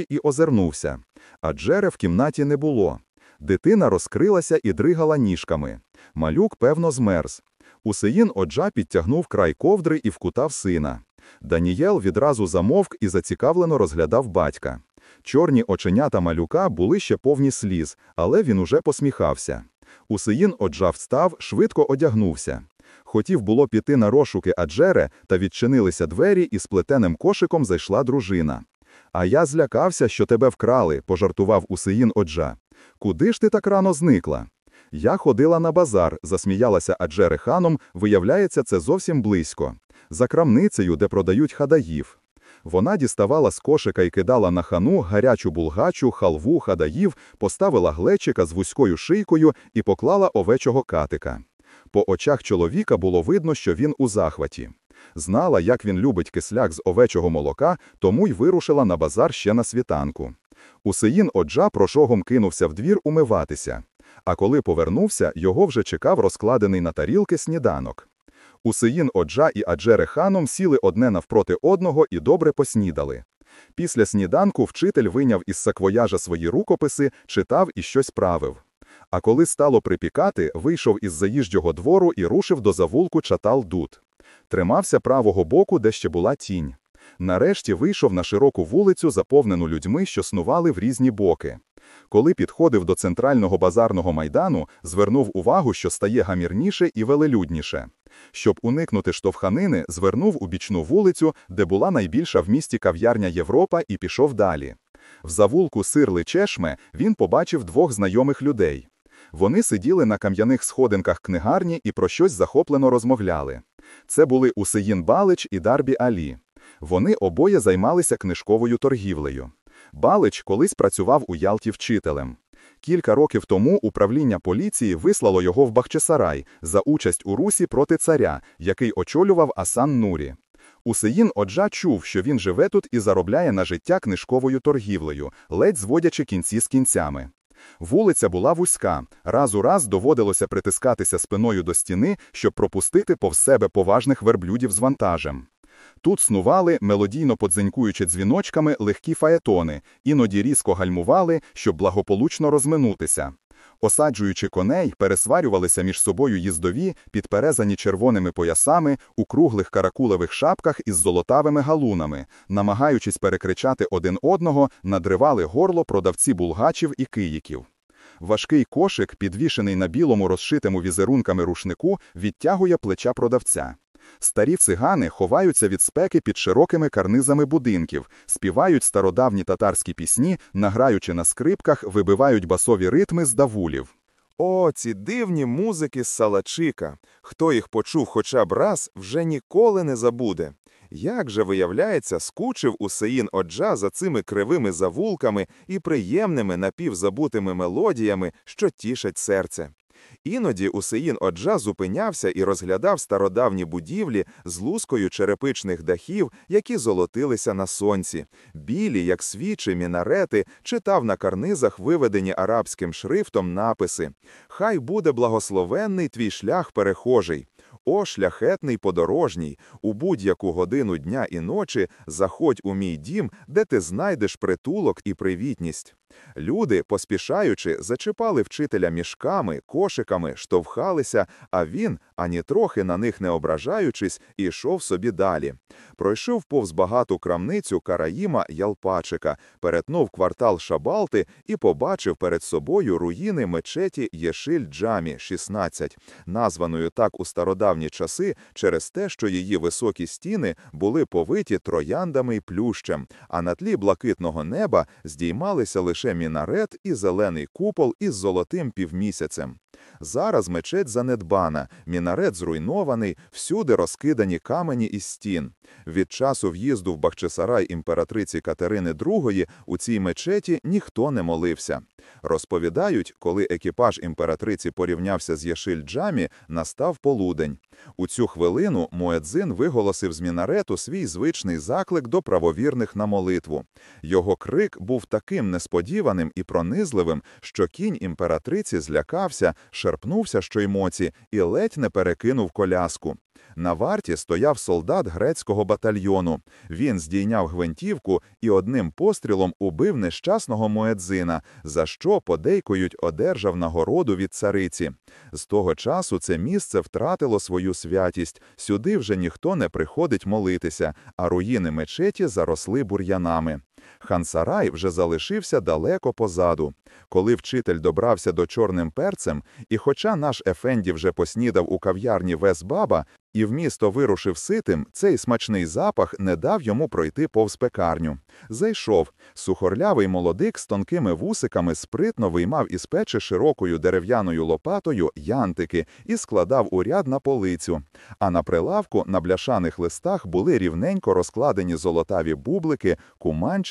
і озирнувся. А Джере в кімнаті не було. Дитина розкрилася і дригала ніжками. Малюк, певно, змерз. Усеїн оджа підтягнув край ковдри і вкутав сина. Данієл відразу замовк і зацікавлено розглядав батька. Чорні оченята малюка були ще повні сліз, але він уже посміхався. Усеїн оджа встав, швидко одягнувся. Хотів було піти на розшуки Аджере, та відчинилися двері, і з плетеним кошиком зайшла дружина. А я злякався, що тебе вкрали, пожартував Усеїн оджа. Куди ж ти так рано зникла? Я ходила на базар, засміялася Аджере ханом, виявляється, це зовсім близько. За крамницею, де продають хадаїв. Вона діставала з кошика і кидала на хану гарячу булгачу, халву, хадаїв, поставила глечика з вузькою шийкою і поклала овечого катика. По очах чоловіка було видно, що він у захваті. Знала, як він любить кисляк з овечого молока, тому й вирушила на базар ще на світанку. Усеїн оджа прошогом кинувся в двір умиватися. А коли повернувся, його вже чекав розкладений на тарілки сніданок. Усеїн Оджа і Аджере ханом сіли одне навпроти одного і добре поснідали. Після сніданку вчитель виняв із саквояжа свої рукописи, читав і щось правив. А коли стало припікати, вийшов із заїжджого двору і рушив до завулку чатал Дуд. Тримався правого боку, де ще була тінь. Нарешті вийшов на широку вулицю, заповнену людьми, що снували в різні боки. Коли підходив до центрального базарного майдану, звернув увагу, що стає гамірніше і велелюдніше. Щоб уникнути штовханини, звернув у бічну вулицю, де була найбільша в місті кав'ярня Європа, і пішов далі. В завулку сирли чешме він побачив двох знайомих людей. Вони сиділи на кам'яних сходинках книгарні і про щось захоплено розмовляли. Це були Усеїн Балич і Дарбі Алі. Вони обоє займалися книжковою торгівлею. Балич колись працював у Ялті вчителем. Кілька років тому управління поліції вислало його в Бахчисарай за участь у русі проти царя, який очолював Асан Нурі. Усеїн Оджа чув, що він живе тут і заробляє на життя книжковою торгівлею, ледь зводячи кінці з кінцями. Вулиця була вузька, раз у раз доводилося притискатися спиною до стіни, щоб пропустити повз себе поважних верблюдів з вантажем. Тут снували, мелодійно подзенькуючи дзвіночками, легкі фаетони, іноді різко гальмували, щоб благополучно розминутися. Осаджуючи коней, пересварювалися між собою їздові, підперезані червоними поясами, у круглих каракулевих шапках із золотавими галунами, намагаючись перекричати один одного, надривали горло продавці булгачів і киїків. Важкий кошик, підвішений на білому розшитому візерунками рушнику, відтягує плеча продавця. Старі цигани ховаються від спеки під широкими карнизами будинків, співають стародавні татарські пісні, награючи на скрипках, вибивають басові ритми з давулів. О, ці дивні музики з Салачика. Хто їх почув хоча б раз, вже ніколи не забуде. Як же, виявляється, скучив Усеїн Оджа за цими кривими завулками і приємними напівзабутими мелодіями, що тішать серце. Іноді Усеїн Оджа зупинявся і розглядав стародавні будівлі з лускою черепичних дахів, які золотилися на сонці. Білі, як свічі, мінарети, читав на карнизах виведені арабським шрифтом написи Хай буде благословенний твій шлях перехожий. О, шляхетний подорожній, у будь-яку годину дня і ночі заходь у мій дім, де ти знайдеш притулок і привітність. Люди, поспішаючи, зачіпали вчителя мішками, кошиками, штовхалися, а він, ані трохи на них не ображаючись, ішов собі далі. Пройшов повз багату крамницю Караїма Ялпачика, перетнув квартал Шабалти і побачив перед собою руїни мечеті Єшиль Джамі, 16, названою так у стародавні часи через те, що її високі стіни були повиті трояндами й плющем, а на тлі блакитного неба здіймалися лише лише мінарет і зелений купол із золотим півмісяцем. Зараз мечеть занедбана, мінарет зруйнований, всюди розкидані камені і стін. Від часу в'їзду в Бахчисарай імператриці Катерини II у цій мечеті ніхто не молився. Розповідають, коли екіпаж імператриці порівнявся з Єшиль-Джамі, настав полудень. У цю хвилину Муедзин виголосив з мінарету свій звичний заклик до правовірних на молитву. Його крик був таким несподіваним і пронизливим, що кінь імператриці злякався, шерпнувся щоймоці і ледь не перекинув коляску. На варті стояв солдат грецького батальйону. Він здійняв гвинтівку і одним пострілом убив нещасного Моедзина, за що подейкують одержав нагороду від цариці. З того часу це місце втратило свою святість. Сюди вже ніхто не приходить молитися, а руїни мечеті заросли бур'янами. Хансарай вже залишився далеко позаду. Коли вчитель добрався до чорним перцем, і хоча наш Ефенді вже поснідав у кав'ярні Весбаба і в місто вирушив ситим, цей смачний запах не дав йому пройти повз пекарню. Зайшов. Сухорлявий молодик з тонкими вусиками спритно виймав із печі широкою дерев'яною лопатою янтики і складав у ряд на полицю. А на прилавку на бляшаних листах були рівненько розкладені золотаві бублики,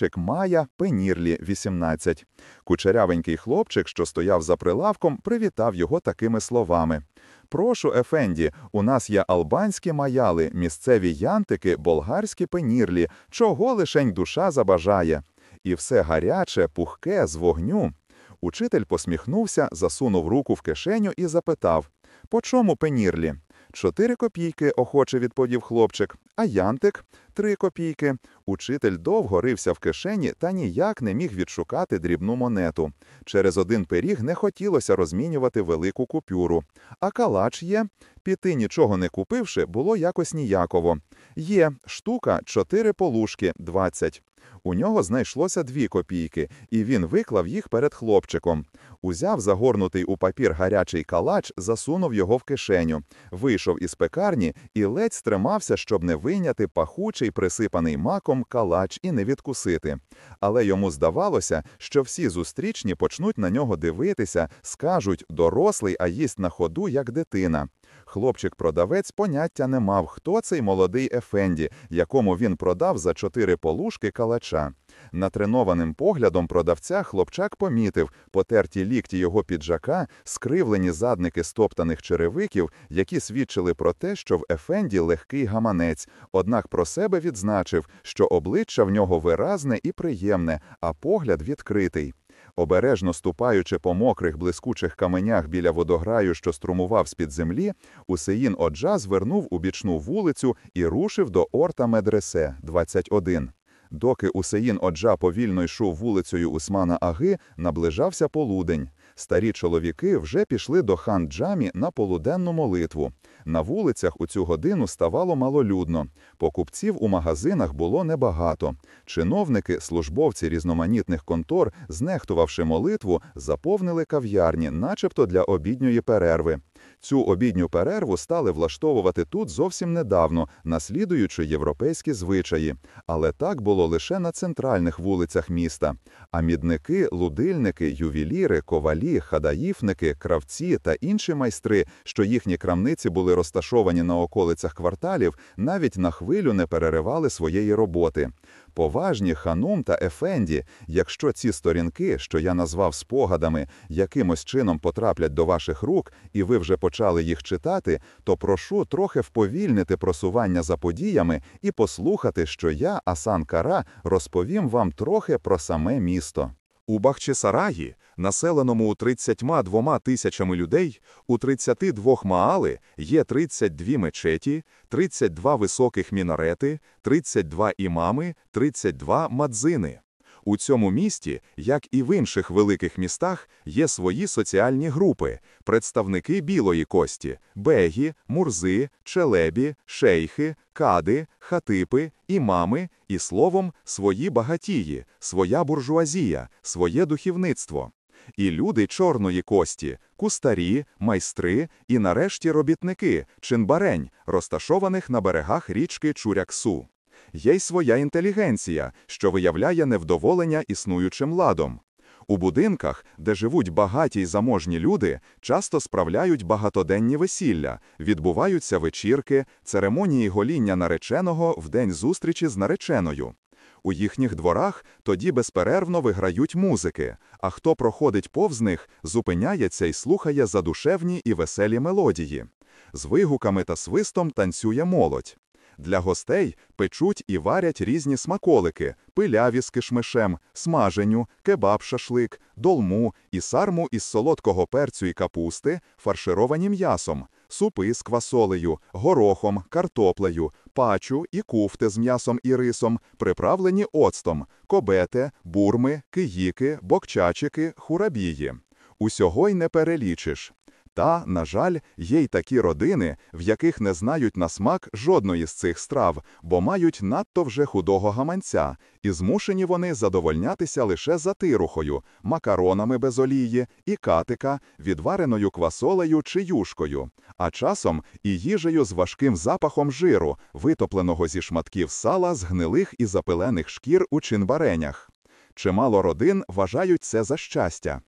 куманчик, мая, пенірлі 18. Кучерявенький хлопчик, що стояв за прилавком, привітав його такими словами. Прошу, Ефенді, у нас є албанські маяли, місцеві янтики, болгарські пенірлі, чого лишень душа забажає. І все гаряче, пухке, з вогню. Учитель посміхнувся, засунув руку в кишеню і запитав По чому пенірлі? Чотири копійки, охоче відповів хлопчик, а янтик три копійки. Учитель довго рився в кишені та ніяк не міг відшукати дрібну монету. Через один пиріг не хотілося розмінювати велику купюру. А калач є. Піти нічого не купивши, було якось ніяково. Є штука чотири полушки, двадцять. У нього знайшлося дві копійки, і він виклав їх перед хлопчиком. Узяв загорнутий у папір гарячий калач, засунув його в кишеню, вийшов із пекарні і ледь стримався, щоб не вийняти пахучий, присипаний маком калач і не відкусити. Але йому здавалося, що всі зустрічні почнуть на нього дивитися, скажуть дорослий, а їсть на ходу, як дитина. Хлопчик-продавець поняття не мав, хто цей молодий Ефенді, якому він продав за чотири полушки калача. Натренованим поглядом продавця хлопчак помітив потерті лікті його піджака, скривлені задники стоптаних черевиків, які свідчили про те, що в Ефенді легкий гаманець, однак про себе відзначив, що обличчя в нього виразне і приємне, а погляд відкритий. Обережно ступаючи по мокрих блискучих каменях біля водограю, що струмував з-під землі, Усеїн Оджа звернув у бічну вулицю і рушив до Орта Медресе, 21. Доки Усеїн Оджа повільно йшов вулицею Усмана Аги, наближався полудень. Старі чоловіки вже пішли до хан Джамі на полуденну молитву. На вулицях у цю годину ставало малолюдно. Покупців у магазинах було небагато. Чиновники, службовці різноманітних контор, знехтувавши молитву, заповнили кав'ярні, начебто для обідньої перерви. Цю обідню перерву стали влаштовувати тут зовсім недавно, наслідуючи європейські звичаї. Але так було лише на центральних вулицях міста. А мідники, лудильники, ювеліри, ковалі, хадаїфники, кравці та інші майстри, що їхні крамниці були розташовані на околицях кварталів, навіть на хвилю не переривали своєї роботи. Поважні ханум та ефенді, якщо ці сторінки, що я назвав спогадами, якимось чином потраплять до ваших рук, і ви вже почали їх читати, то прошу трохи вповільнити просування за подіями і послухати, що я, Асан Кара, розповім вам трохи про саме місто. У Бахчисараї, населеному у 32 тисячами людей, у 32 маали є 32 мечеті, 32 високих мінарети, 32 імами, 32 мадзини. У цьому місті, як і в інших великих містах, є свої соціальні групи, представники білої кості, бегі, мурзи, челебі, шейхи, кади, хатипи, імами і словом свої багатії, своя буржуазія, своє духовництво. І люди чорної кості, кустарі, майстри і нарешті робітники, чинбарень, розташованих на берегах річки Чуряксу. Є й своя інтелігенція, що виявляє невдоволення існуючим ладом. У будинках, де живуть багаті й заможні люди, часто справляють багатоденні весілля, відбуваються вечірки, церемонії гоління нареченого в день зустрічі з нареченою. У їхніх дворах тоді безперервно виграють музики, а хто проходить повз них, зупиняється і слухає задушевні і веселі мелодії. З вигуками та свистом танцює молодь. Для гостей печуть і варять різні смаколики, пиляві з кишмишем, смаженю, кебаб-шашлик, долму і сарму із солодкого перцю і капусти, фаршировані м'ясом, супи з квасолею, горохом, картоплею, пачу і куфти з м'ясом і рисом, приправлені оцтом, кобети, бурми, киїки, бокчачики, хурабії. Усього й не перелічиш. Та, на жаль, є й такі родини, в яких не знають на смак жодної з цих страв, бо мають надто вже худого гаманця, і змушені вони задовольнятися лише затирухою, макаронами без олії, і катика, відвареною квасолею чи юшкою, а часом і їжею з важким запахом жиру, витопленого зі шматків сала з гнилих і запилених шкір у чинваренях. Чимало родин вважають це за щастя.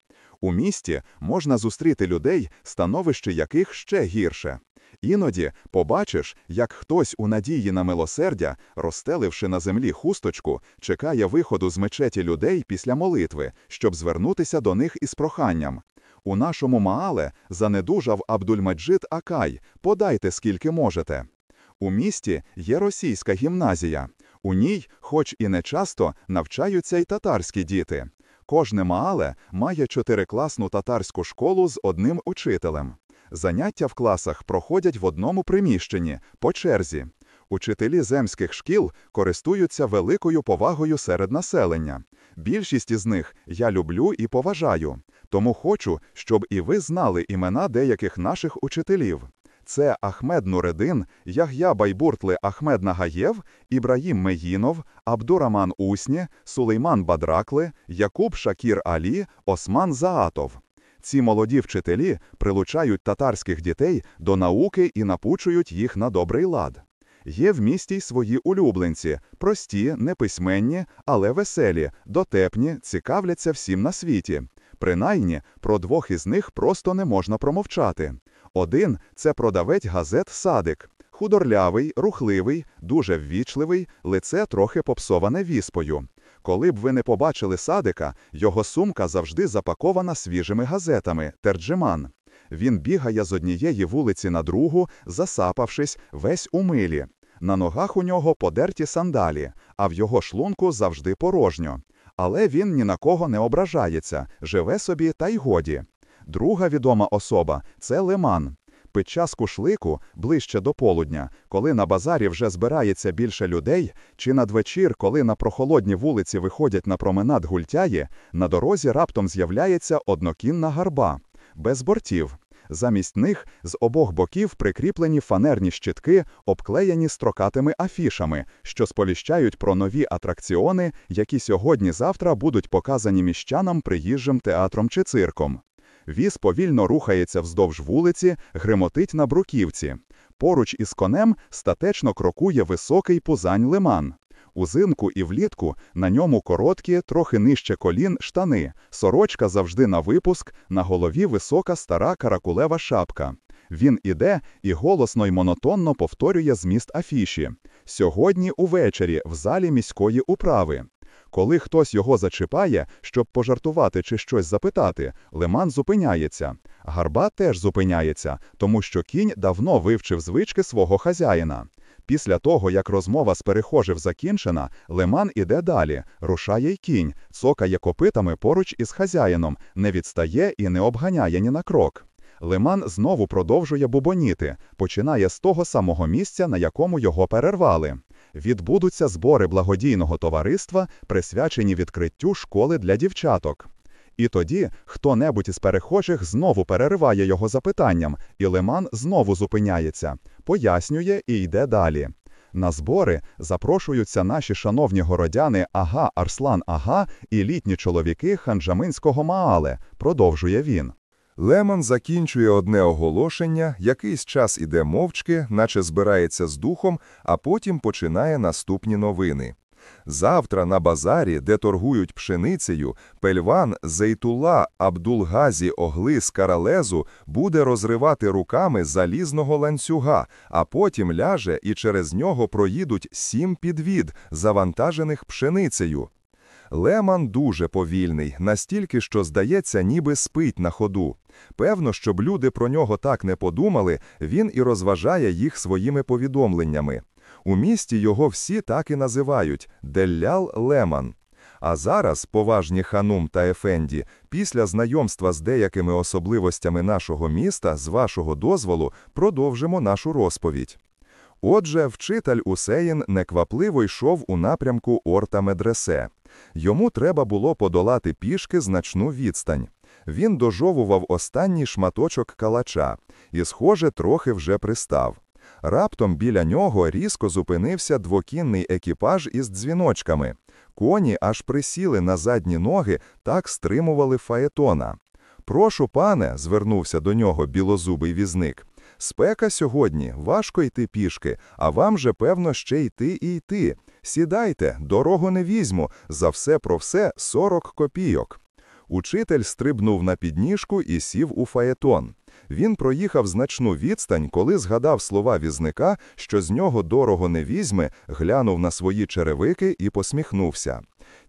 У місті можна зустріти людей, становище яких ще гірше. Іноді побачиш, як хтось у надії на милосердя, розстеливши на землі хусточку, чекає виходу з мечеті людей після молитви, щоб звернутися до них із проханням. У нашому Маале занедужав Абдульмаджид Акай, подайте скільки можете. У місті є російська гімназія. У ній, хоч і не часто, навчаються й татарські діти. Кожне маале має чотирикласну татарську школу з одним учителем. Заняття в класах проходять в одному приміщенні, по черзі. Учителі земських шкіл користуються великою повагою серед населення. Більшість із них я люблю і поважаю, тому хочу, щоб і ви знали імена деяких наших учителів. Це Ахмед Нуредин, Яг'я Байбуртли Ахмед Нагаєв, Ібраїм Меїнов, Абдураман Усні, Сулейман Бадракли, Якуб Шакір Алі, Осман Заатов. Ці молоді вчителі прилучають татарських дітей до науки і напучують їх на добрий лад. Є в місті й свої улюбленці, прості, неписьменні, але веселі, дотепні, цікавляться всім на світі. Принаймні, про двох із них просто не можна промовчати. Один це продавець газет Садик. Худорлявий, рухливий, дуже ввічливий, лице трохи попсоване віспою. Коли б ви не побачили садика, його сумка завжди запакована свіжими газетами терджеман. Він бігає з однієї вулиці на другу, засапавшись, весь у милі. На ногах у нього подерті сандалі, а в його шлунку завжди порожньо. Але він ні на кого не ображається, живе собі та й годі. Друга відома особа це лиман. Під час кушлику, ближче до полудня, коли на базарі вже збирається більше людей, чи надвечір, коли на прохолодні вулиці виходять на променад гультяї, на дорозі раптом з'являється однокінна гарба, без бортів. Замість них з обох боків прикріплені фанерні щитки, обклеєні строкатими афішами, що споліщають про нові атракціони, які сьогодні-завтра будуть показані міщанам приїжджим театром чи цирком. Віз повільно рухається вздовж вулиці, гримотить на бруківці. Поруч із конем статечно крокує високий пузань лиман. Узимку і влітку на ньому короткі, трохи нижче колін штани, сорочка завжди на випуск, на голові висока стара каракулева шапка. Він іде і голосно й монотонно повторює зміст афіші. Сьогодні увечері в залі міської управи. Коли хтось його зачіпає, щоб пожартувати чи щось запитати, лиман зупиняється. Гарба теж зупиняється, тому що кінь давно вивчив звички свого хазяїна. Після того, як розмова з перехожих закінчена, лиман іде далі, рушає й кінь, цокає копитами поруч із хазяїном, не відстає і не обганяє ні на крок. Лиман знову продовжує бубоніти, починає з того самого місця, на якому його перервали відбудуться збори благодійного товариства, присвячені відкриттю школи для дівчаток. І тоді хто-небудь із перехожих знову перериває його запитанням, і Лиман знову зупиняється, пояснює і йде далі. На збори запрошуються наші шановні городяни Ага Арслан Ага і літні чоловіки ханджаминського Маале, продовжує він. Лемон закінчує одне оголошення, якийсь час іде мовчки, наче збирається з духом, а потім починає наступні новини. Завтра на базарі, де торгують пшеницею, пельван Зейтула Абдулгазі Огли з Каралезу буде розривати руками залізного ланцюга, а потім ляже і через нього проїдуть сім підвід, завантажених пшеницею. Леман дуже повільний, настільки, що, здається, ніби спить на ходу. Певно, щоб люди про нього так не подумали, він і розважає їх своїми повідомленнями. У місті його всі так і називають Деллял Леман. А зараз, поважні ханум та ефенді, після знайомства з деякими особливостями нашого міста, з вашого дозволу, продовжимо нашу розповідь. Отже, вчитель Усеїн неквапливо йшов у напрямку Орта Медресе. Йому треба було подолати пішки значну відстань. Він дожовував останній шматочок калача і, схоже, трохи вже пристав. Раптом біля нього різко зупинився двокінний екіпаж із дзвіночками. Коні аж присіли на задні ноги, так стримували фаетона. Прошу, пане, звернувся до нього білозубий візник. Спека сьогодні, важко йти пішки, а вам же, певно, ще йти і йти. Сідайте, дорогу не візьму, за все про все сорок копійок. Учитель стрибнув на підніжку і сів у фаетон. Він проїхав значну відстань, коли згадав слова візника, що з нього дорого не візьме, глянув на свої черевики і посміхнувся.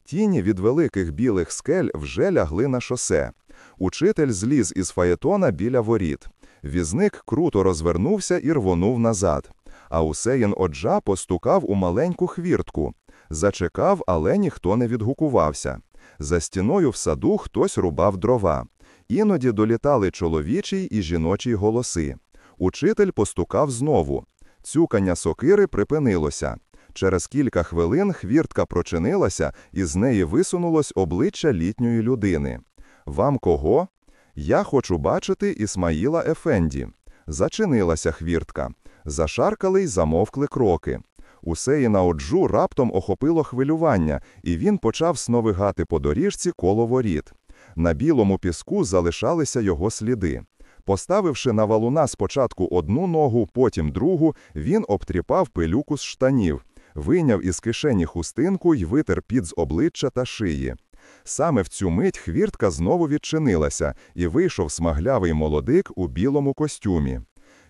Тіні від великих білих скель вже лягли на шосе. Учитель зліз із фаєтона біля воріт. Візник круто розвернувся і рвонув назад. А Усеїн Оджа постукав у маленьку хвіртку. Зачекав, але ніхто не відгукувався. За стіною в саду хтось рубав дрова. Іноді долітали чоловічий і жіночі голоси. Учитель постукав знову. Цюкання сокири припинилося. Через кілька хвилин хвіртка прочинилася, і з неї висунулось обличчя літньої людини. Вам кого? Я хочу бачити Ісмаїла Ефенді. Зачинилася хвіртка. Зашаркали й замовкли кроки. Усеїна оджу раптом охопило хвилювання, і він почав сновигати по доріжці коло воріт. На білому піску залишалися його сліди. Поставивши на валуна спочатку одну ногу, потім другу, він обтріпав пилюку з штанів, вийняв із кишені хустинку й витер під з обличчя та шиї. Саме в цю мить хвіртка знову відчинилася, і вийшов смаглявий молодик у білому костюмі.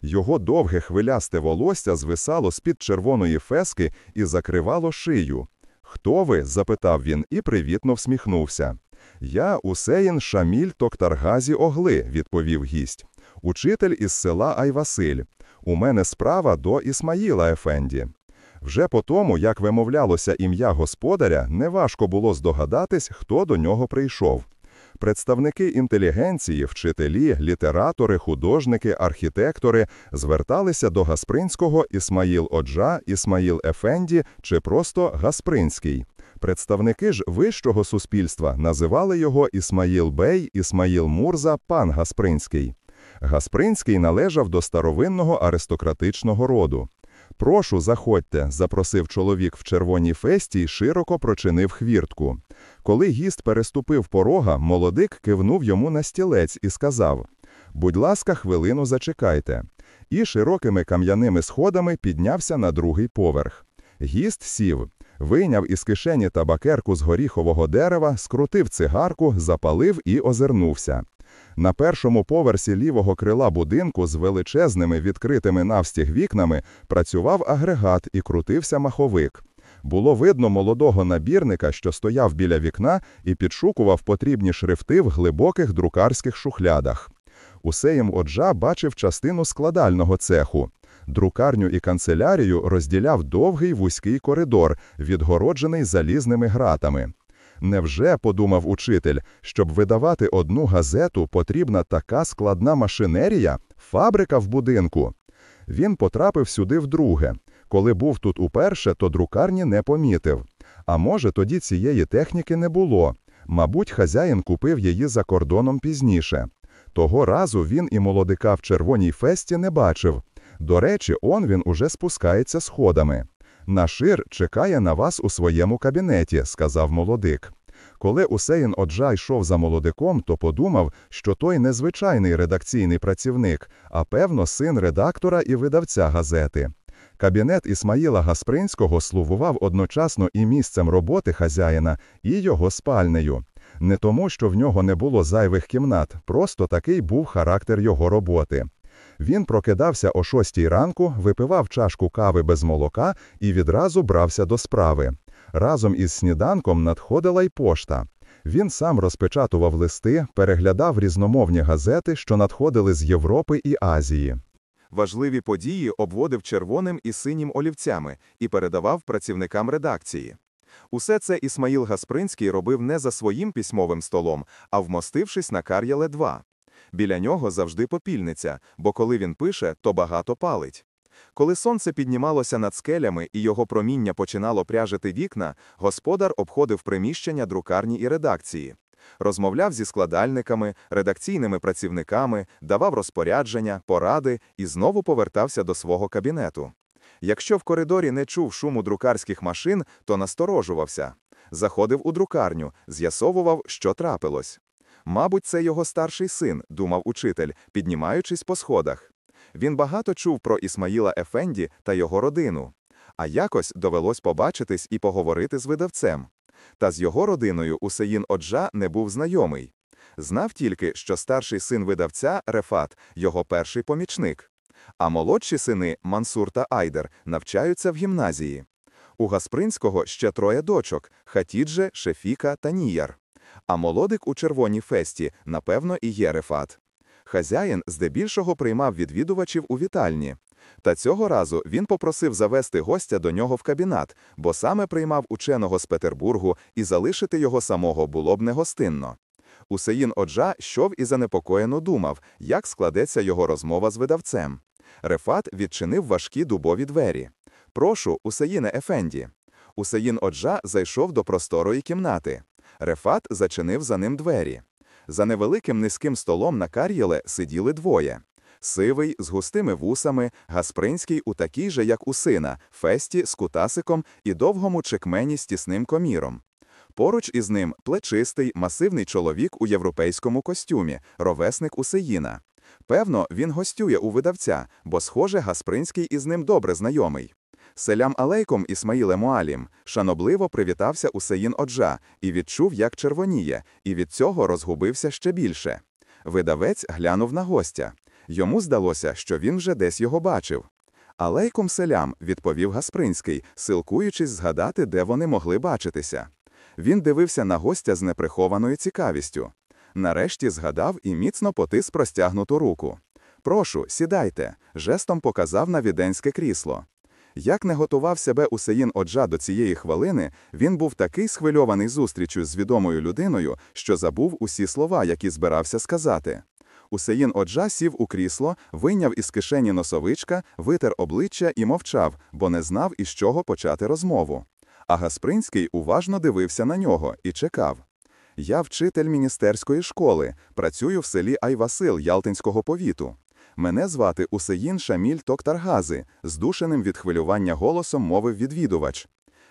Його довге хвилясте волосся звисало з-під червоної фески і закривало шию. Хто ви? запитав він і привітно всміхнувся. Я Усеїн Шаміль Токтаргазі Огли, відповів гість. Учитель із села Айвасиль. У мене справа до Ісмаїла Ефенді. Вже по тому, як вимовлялося ім'я господаря, неважко було здогадатись, хто до нього прийшов. Представники інтелігенції, вчителі, літератори, художники, архітектори зверталися до Гаспринського Ісмаїл Оджа, Ісмаїл Ефенді чи просто Гаспринський. Представники ж вищого суспільства називали його Ісмаїл Бей, Ісмаїл Мурза, пан Гаспринський. Гаспринський належав до старовинного аристократичного роду. Прошу, заходьте, запросив чоловік в червоній фесті й широко прочинив хвіртку. Коли гість переступив порога, молодик кивнув йому на стілець і сказав: Будь ласка, хвилину зачекайте. І широкими кам'яними сходами піднявся на другий поверх. Гість сів, вийняв із кишені табакерку з горіхового дерева, скрутив цигарку, запалив і озирнувся. На першому поверсі лівого крила будинку з величезними відкритими навстіг вікнами працював агрегат і крутився маховик. Було видно молодого набірника, що стояв біля вікна і підшукував потрібні шрифти в глибоких друкарських шухлядах. Усеєм Оджа бачив частину складального цеху. Друкарню і канцелярію розділяв довгий вузький коридор, відгороджений залізними гратами. Невже, подумав учитель, щоб видавати одну газету, потрібна така складна машинерія, фабрика в будинку? Він потрапив сюди вдруге. Коли був тут уперше, то друкарні не помітив. А може, тоді цієї техніки не було. Мабуть, хазяїн купив її за кордоном пізніше. Того разу він і молодика в червоній фесті не бачив. До речі, он він уже спускається сходами. Нашир чекає на вас у своєму кабінеті, сказав молодик. Коли Усеїн Оджа йшов за молодиком, то подумав, що той незвичайний редакційний працівник, а певно, син редактора і видавця газети. Кабінет Ісмаїла Гаспринського слугував одночасно і місцем роботи хазяїна, і його спальнею. Не тому, що в нього не було зайвих кімнат, просто такий був характер його роботи. Він прокидався о шостій ранку, випивав чашку кави без молока і відразу брався до справи. Разом із сніданком надходила й пошта. Він сам розпечатував листи, переглядав різномовні газети, що надходили з Європи і Азії. Важливі події обводив червоним і синім олівцями і передавав працівникам редакції. Усе це Ісмаїл Гаспринський робив не за своїм письмовим столом, а вмостившись на Кар'яле 2. Біля нього завжди попільниця, бо коли він пише, то багато палить. Коли сонце піднімалося над скелями і його проміння починало пряжити вікна, господар обходив приміщення друкарні і редакції. Розмовляв зі складальниками, редакційними працівниками, давав розпорядження, поради і знову повертався до свого кабінету. Якщо в коридорі не чув шуму друкарських машин, то насторожувався. Заходив у друкарню, з'ясовував, що трапилось. Мабуть, це його старший син, думав учитель, піднімаючись по сходах. Він багато чув про Ісмаїла Ефенді та його родину. А якось довелось побачитись і поговорити з видавцем. Та з його родиною Усеїн Оджа не був знайомий. Знав тільки, що старший син видавця Рефат, його перший помічник. А молодші сини Мансур та Айдер навчаються в гімназії. У Гаспринського ще троє дочок Хатідже, Шефіка та Ніяр. А молодик у червоній фесті, напевно, і є Рефат. Хазяїн здебільшого приймав відвідувачів у вітальні. Та цього разу він попросив завести гостя до нього в кабінет, бо саме приймав ученого з Петербургу, і залишити його самого було б негостинно. Усеїн Оджа щов і занепокоєно думав, як складеться його розмова з видавцем. Рефат відчинив важкі дубові двері. Прошу, Усеїне Ефенді. Усеїн Оджа зайшов до просторої кімнати. Рефат зачинив за ним двері. За невеликим низьким столом на кар'єле сиділи двоє. Сивий, з густими вусами, Гаспринський у такій же, як у сина, фесті з кутасиком і довгому чекмені з тісним коміром. Поруч із ним плечистий, масивний чоловік у європейському костюмі, ровесник Усеїна. Певно, він гостює у видавця, бо, схоже, Гаспринський із ним добре знайомий. Селям алейком Ісмаїле Муалім шанобливо привітався Усеїн Оджа і відчув, як червоніє, і від цього розгубився ще більше. Видавець глянув на гостя. Йому здалося, що він вже десь його бачив. Алейком селям, відповів Гаспринський, силкуючись згадати, де вони могли бачитися. Він дивився на гостя з неприхованою цікавістю. Нарешті згадав і міцно потис простягнуту руку. Прошу, сідайте, жестом показав на віденське крісло. Як не готував себе Усеїн Оджа до цієї хвилини, він був такий схвильований зустрічю з відомою людиною, що забув усі слова, які збирався сказати. Усеїн Оджа сів у крісло, вийняв із кишені носовичка, витер обличчя і мовчав, бо не знав, із чого почати розмову. А Гаспринський уважно дивився на нього і чекав. Я вчитель міністерської школи, працюю в селі Айвасил Ялтинського повіту. Мене звати Усеїн Шаміль Токтаргази, здушеним від хвилювання голосом мовив відвідувач.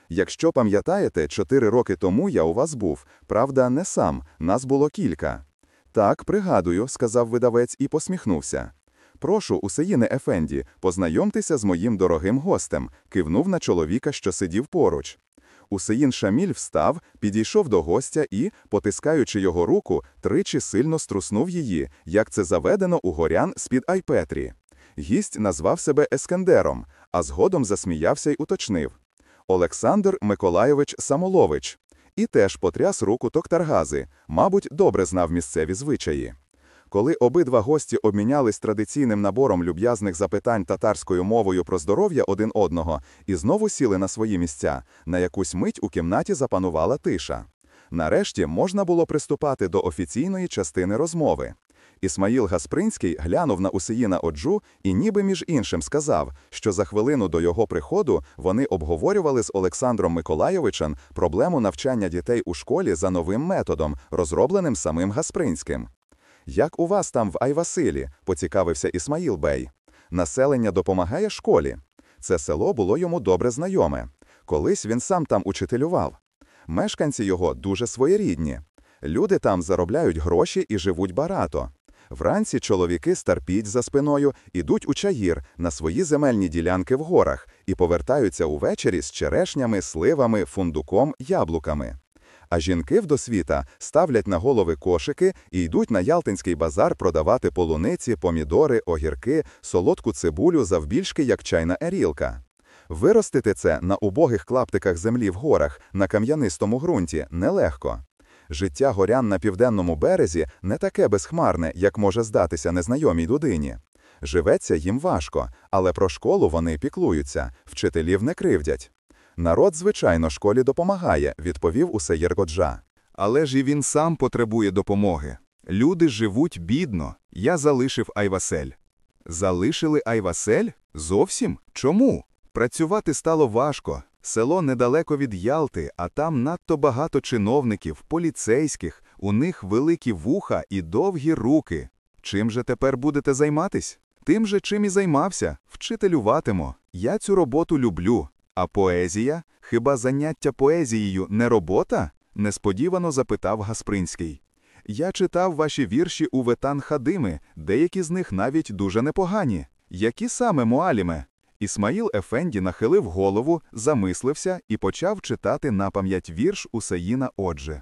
Якщо пам'ятаєте, чотири роки тому я у вас був, правда, не сам, нас було кілька. Так, пригадую, сказав видавець і посміхнувся. Прошу, Усеїне Ефенді, познайомтеся з моїм дорогим гостем, кивнув на чоловіка, що сидів поруч. Усеїн Шаміль встав, підійшов до гостя і, потискаючи його руку, тричі сильно струснув її, як це заведено у горян з-під Айпетрі. Гість назвав себе Ескендером, а згодом засміявся й уточнив Олександр Миколайович Самолович. І теж потряс руку Токтаргази, мабуть, добре знав місцеві звичаї. Коли обидва гості обмінялись традиційним набором люб'язних запитань татарською мовою про здоров'я один одного і знову сіли на свої місця, на якусь мить у кімнаті запанувала тиша. Нарешті можна було приступати до офіційної частини розмови. Ісмаїл Гаспринський глянув на Усеїна Оджу і ніби між іншим сказав, що за хвилину до його приходу вони обговорювали з Олександром Миколайовичем проблему навчання дітей у школі за новим методом, розробленим самим Гаспринським. Як у вас там в Айвасилі? поцікавився Ісмаїл Бей. Населення допомагає школі. Це село було йому добре знайоме. Колись він сам там учителював. Мешканці його дуже своєрідні. Люди там заробляють гроші і живуть багато. Вранці чоловіки старпіть за спиною, ідуть у чаїр на свої земельні ділянки в горах і повертаються увечері з черешнями, сливами, фундуком, яблуками. А жінки в досвіта ставлять на голови кошики і йдуть на Ялтинський базар продавати полуниці, помідори, огірки, солодку цибулю завбільшки, як чайна ерілка. Виростити це на убогих клаптиках землі в горах, на кам'янистому ґрунті, нелегко. Життя горян на південному березі не таке безхмарне, як може здатися незнайомій людині. Живеться їм важко, але про школу вони піклуються, вчителів не кривдять. Народ, звичайно, школі допомагає, відповів Усеєр Годжа. Але ж і він сам потребує допомоги. Люди живуть бідно. Я залишив Айвасель. Залишили Айвасель? Зовсім? Чому? Працювати стало важко. Село недалеко від Ялти, а там надто багато чиновників, поліцейських, у них великі вуха і довгі руки. Чим же тепер будете займатись? Тим же, чим і займався, вчителюватиму. Я цю роботу люблю. А поезія? Хіба заняття поезією не робота? несподівано запитав Гаспринський. Я читав ваші вірші у Ветан Хадими, деякі з них навіть дуже непогані. Які саме Муаліме? Ісмаїл Ефенді нахилив голову, замислився і почав читати на пам'ять вірш Усеїна Отже.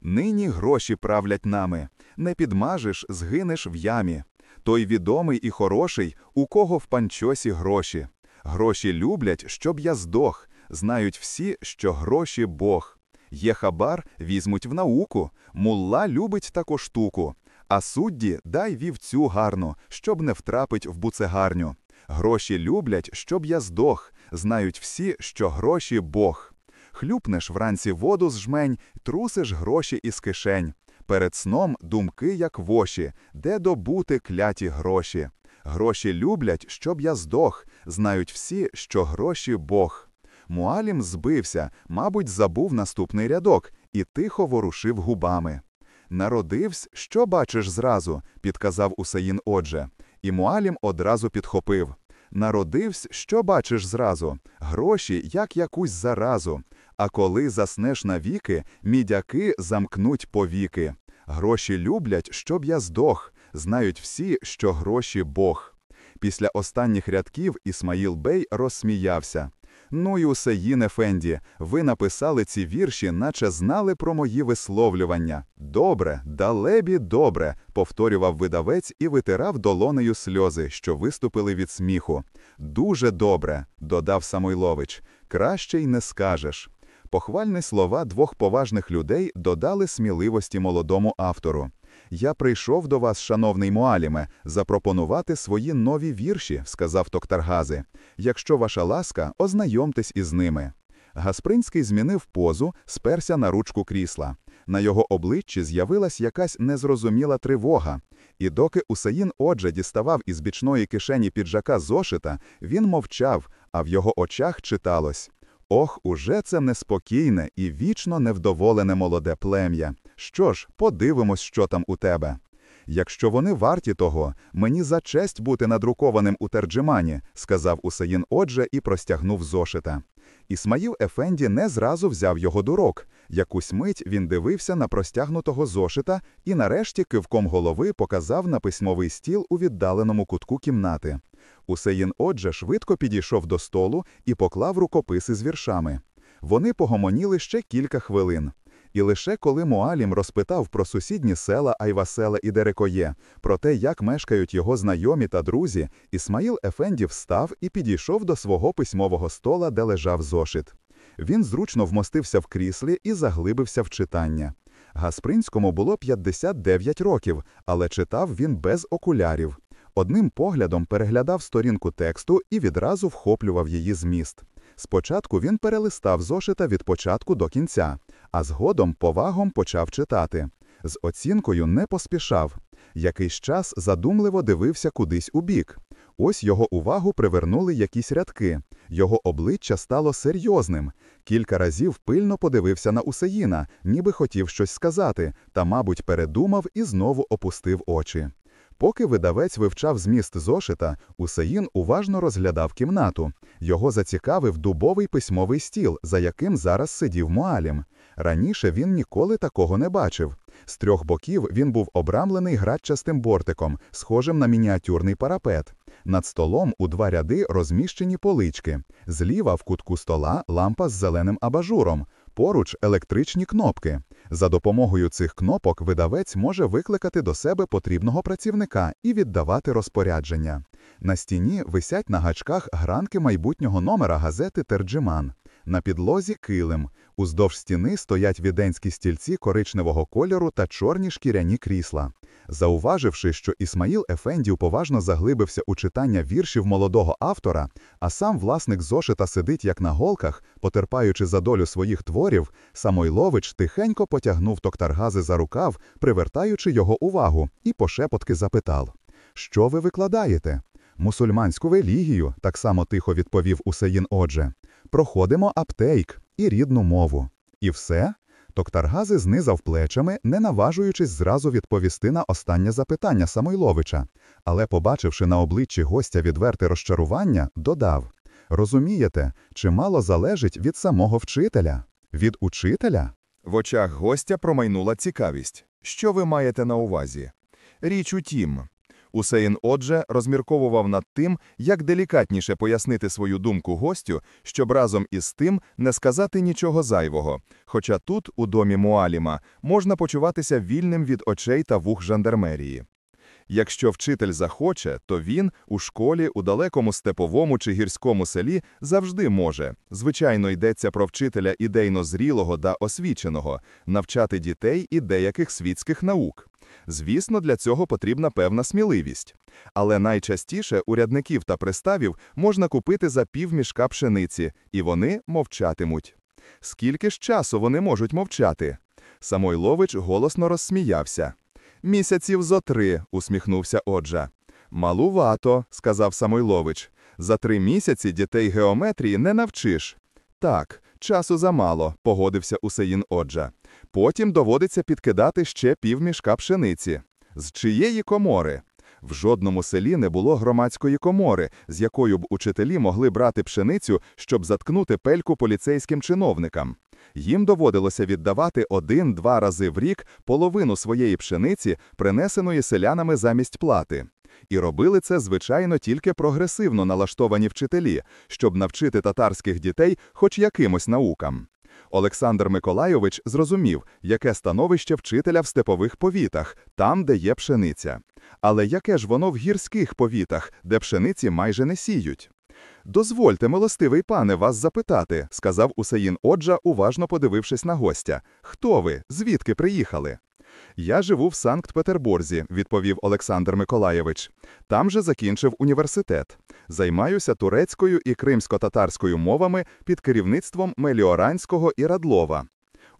Нині гроші правлять нами, не підмажеш, згинеш в ямі. Той відомий і хороший, у кого в панчосі гроші. Гроші люблять, щоб я здох, знають всі, що гроші Бог. Є хабар, візьмуть в науку, мулла любить таку штуку. А судді дай вівцю гарну, щоб не втрапить в буцегарню. Гроші люблять, щоб я здох, знають всі, що гроші Бог. Хлюпнеш вранці воду з жмень, трусиш гроші із кишень. Перед сном думки, як воші, де добути кляті гроші. Гроші люблять, щоб я здох, знають всі, що гроші Бог. Муалім збився, мабуть, забув наступний рядок і тихо ворушив губами. Народивсь, що бачиш зразу, підказав Усаїн отже, і Муалім одразу підхопив. Народивсь, що бачиш зразу, гроші, як якусь заразу. А коли заснеш навіки, мідяки замкнуть повіки. Гроші люблять, щоб я здох, знають всі, що гроші Бог. Після останніх рядків Ісмаїл Бей розсміявся. Ну й Усеїн Ефенді, ви написали ці вірші, наче знали про мої висловлювання. Добре, далебі, добре, повторював видавець і витирав долонею сльози, що виступили від сміху. Дуже добре, додав Самойлович. Краще й не скажеш. Похвальні слова двох поважних людей додали сміливості молодому автору. Я прийшов до вас, шановний Муаліме, запропонувати свої нові вірші, сказав Токтаргази. Якщо ваша ласка, ознайомтесь із ними. Гаспринський змінив позу, сперся на ручку крісла. На його обличчі з'явилась якась незрозуміла тривога. І доки Усаїн отже діставав із бічної кишені піджака зошита, він мовчав, а в його очах читалось Ох, уже це неспокійне і вічно невдоволене молоде плем'я. Що ж, подивимось, що там у тебе. Якщо вони варті того, мені за честь бути надрукованим у терджимані, сказав Усаїн отже і простягнув зошита. Ісмаїл Ефенді не зразу взяв його до рук. Якусь мить він дивився на простягнутого зошита і нарешті кивком голови показав на письмовий стіл у віддаленому кутку кімнати. Усеїн отже швидко підійшов до столу і поклав рукописи з віршами. Вони погомоніли ще кілька хвилин. І лише коли Муалім розпитав про сусідні села Айвасела і Дерекоє, про те, як мешкають його знайомі та друзі, Ісмаїл Ефенді встав і підійшов до свого письмового стола, де лежав зошит. Він зручно вмостився в кріслі і заглибився в читання. Гаспринському було 59 років, але читав він без окулярів. Одним поглядом переглядав сторінку тексту і відразу вхоплював її зміст. Спочатку він перелистав зошита від початку до кінця, а згодом повагом почав читати. З оцінкою не поспішав. Якийсь час задумливо дивився кудись у бік. Ось його увагу привернули якісь рядки. Його обличчя стало серйозним. Кілька разів пильно подивився на Усеїна, ніби хотів щось сказати, та, мабуть, передумав і знову опустив очі. Поки видавець вивчав зміст зошита, Усеїн уважно розглядав кімнату. Його зацікавив дубовий письмовий стіл, за яким зараз сидів Муалім. Раніше він ніколи такого не бачив. З трьох боків він був обрамлений градчастим бортиком, схожим на мініатюрний парапет. Над столом у два ряди розміщені полички. Зліва в кутку стола лампа з зеленим абажуром. Поруч електричні кнопки. За допомогою цих кнопок видавець може викликати до себе потрібного працівника і віддавати розпорядження. На стіні висять на гачках гранки майбутнього номера газети Терджиман. На підлозі килим. Уздовж стіни стоять віденські стільці коричневого кольору та чорні шкіряні крісла. Зауваживши, що Ісмаїл Ефендів поважно заглибився у читання віршів молодого автора, а сам власник зошита сидить як на голках, потерпаючи за долю своїх творів, Самойлович тихенько потягнув Токтаргази за рукав, привертаючи його увагу, і пошепотки запитав: Що ви викладаєте? Мусульманську релігію, так само тихо відповів Усеїн Отже. Проходимо аптейк і рідну мову. І все? Токтаргази знизав плечами, не наважуючись зразу відповісти на останнє запитання Самойловича, але, побачивши на обличчі гостя відверте розчарування, додав: Розумієте, чимало залежить від самого вчителя. Від учителя? В очах гостя промайнула цікавість. Що ви маєте на увазі? Річ у тім. Усеїн отже розмірковував над тим, як делікатніше пояснити свою думку гостю, щоб разом із тим не сказати нічого зайвого. Хоча тут, у домі Муаліма, можна почуватися вільним від очей та вух жандармерії. Якщо вчитель захоче, то він у школі, у далекому степовому чи гірському селі завжди може. Звичайно, йдеться про вчителя ідейно зрілого та освіченого, навчати дітей і деяких світських наук. Звісно, для цього потрібна певна сміливість. Але найчастіше урядників та приставів можна купити за півмішка пшениці, і вони мовчатимуть. Скільки ж часу вони можуть мовчати? Самойлович голосно розсміявся. Місяців зо три, усміхнувся Оджа. Малувато, сказав Самойлович. За три місяці дітей геометрії не навчиш. Так, часу замало, погодився Усеїн Оджа. Потім доводиться підкидати ще півмішка пшениці. З чиєї комори? В жодному селі не було громадської комори, з якою б учителі могли брати пшеницю, щоб заткнути пельку поліцейським чиновникам. Їм доводилося віддавати один-два рази в рік половину своєї пшениці, принесеної селянами замість плати. І робили це, звичайно, тільки прогресивно налаштовані вчителі, щоб навчити татарських дітей хоч якимось наукам. Олександр Миколайович зрозумів, яке становище вчителя в степових повітах, там, де є пшениця. Але яке ж воно в гірських повітах, де пшениці майже не сіють? Дозвольте, милостивий пане, вас запитати, сказав Усеїн Оджа, уважно подивившись на гостя. Хто ви? Звідки приїхали? Я живу в Санкт-Петербурзі, відповів Олександр Миколаєвич. Там же закінчив університет. Займаюся турецькою і кримсько-татарською мовами під керівництвом Меліоранського і Радлова.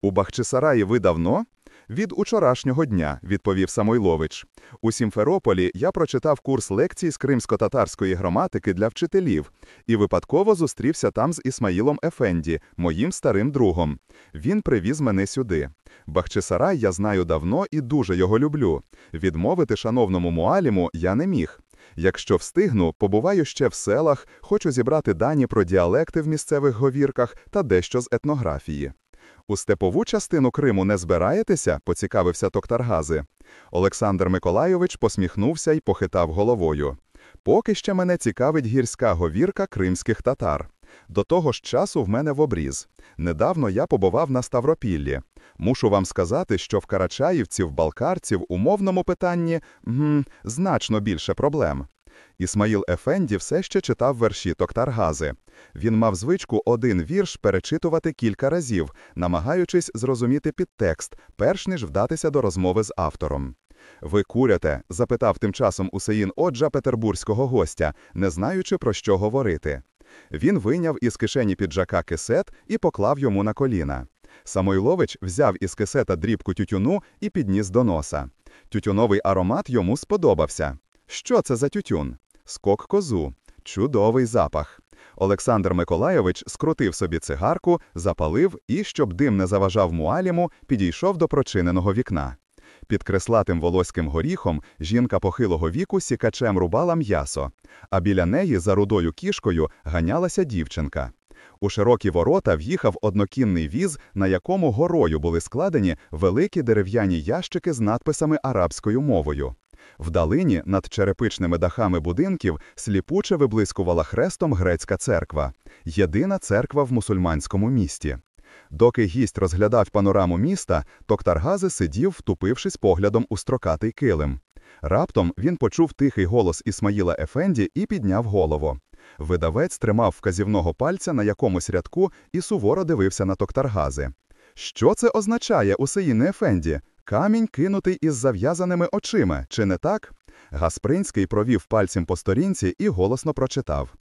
У Бахчисараї ви давно? Від учорашнього дня, відповів Самойлович. У Сімферополі я прочитав курс лекцій з кримсько-татарської граматики для вчителів і випадково зустрівся там з Ісмаїлом Ефенді, моїм старим другом. Він привіз мене сюди. Бахчисарай я знаю давно і дуже його люблю. Відмовити шановному Муаліму я не міг. Якщо встигну, побуваю ще в селах, хочу зібрати дані про діалекти в місцевих говірках та дещо з етнографії. У степову частину Криму не збираєтеся? поцікавився Токтаргази. Олександр Миколайович посміхнувся і похитав головою. Поки ще мене цікавить гірська говірка кримських татар. До того ж часу в мене в обріз. Недавно я побував на Ставропіллі. Мушу вам сказати, що в Карачаївців, балкарців у мовному питанні м, значно більше проблем. Ісмаїл Ефенді все ще читав верші Токтаргази. Він мав звичку один вірш перечитувати кілька разів, намагаючись зрозуміти підтекст, перш ніж вдатися до розмови з автором. Ви куряте? запитав тим часом Усеїн Оджа петербурзького гостя, не знаючи, про що говорити. Він вийняв із кишені піджака кисет і поклав йому на коліна. Самойлович взяв із кисета дрібку тютюну і підніс до носа. Тютюновий аромат йому сподобався. Що це за тютюн? Скок козу. Чудовий запах. Олександр Миколайович скрутив собі цигарку, запалив і, щоб дим не заважав муаліму, підійшов до прочиненого вікна. Під креслатим волоським горіхом жінка похилого віку сікачем рубала м'ясо, а біля неї за рудою кішкою ганялася дівчинка. У широкі ворота в'їхав однокінний віз, на якому горою були складені великі дерев'яні ящики з надписами арабською мовою. Вдалині над черепичними дахами будинків сліпуче виблискувала хрестом грецька церква, єдина церква в мусульманському місті. Доки гість розглядав панораму міста, Токтаргази сидів, втупившись поглядом у строкатий килим. Раптом він почув тихий голос Ісмаїла Ефенді і підняв голову. Видавець тримав вказівного пальця на якомусь рядку і суворо дивився на Токтаргази. Що це означає, Усеїне Ефенді? Камінь кинутий із зав'язаними очима, чи не так? Гаспринський провів пальцем по сторінці і голосно прочитав.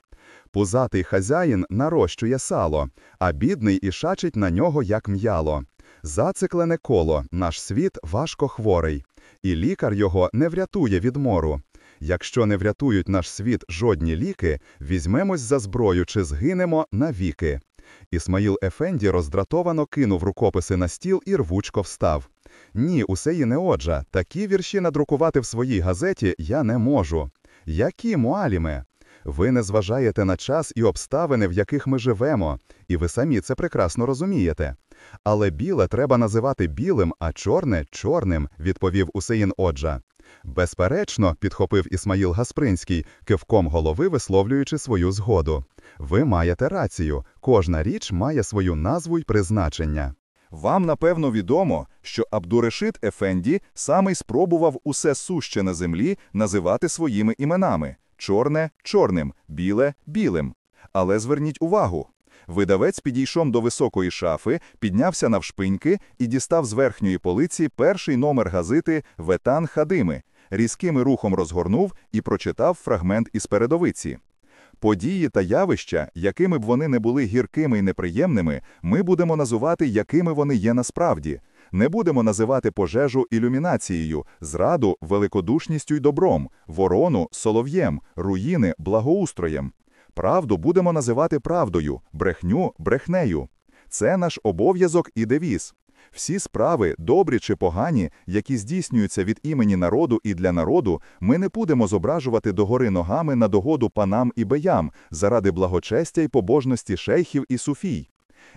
Пузатий хазяїн нарощує сало, а бідний ішачить на нього, як м'яло. Зациклене коло, наш світ важко хворий, і лікар його не врятує від мору. Якщо не врятують наш світ жодні ліки, візьмемось за зброю чи згинемо навіки. Ісмаїл Ефенді роздратовано кинув рукописи на стіл і рвучко встав. Ні, усе не оджа, такі вірші надрукувати в своїй газеті я не можу. Які муаліме? Ви не зважаєте на час і обставини, в яких ми живемо, і ви самі це прекрасно розумієте. Але біле треба називати білим, а чорне чорним, відповів Усеїн Оджа. Безперечно, підхопив Ісмаїл Гаспринський, кивком голови висловлюючи свою згоду. Ви маєте рацію, кожна річ має свою назву й призначення. Вам, напевно, відомо, що Абдурешит Ефенді саме спробував усе суще на землі називати своїми іменами чорне чорним, біле білим. Але зверніть увагу. Видавець підійшов до високої шафи, піднявся навшпиньки і дістав з верхньої полиці перший номер газети Ветан Хадими, різким рухом розгорнув і прочитав фрагмент із передовиці. Події та явища, якими б вони не були гіркими і неприємними, ми будемо називати, якими вони є насправді. Не будемо називати пожежу ілюмінацією, зраду великодушністю й добром, ворону солов'єм, руїни благоустроєм. Правду будемо називати правдою, брехню брехнею. Це наш обов'язок і девіз. Всі справи, добрі чи погані, які здійснюються від імені народу і для народу, ми не будемо зображувати догори ногами на догоду панам і беям заради благочестя й побожності шейхів і суфій.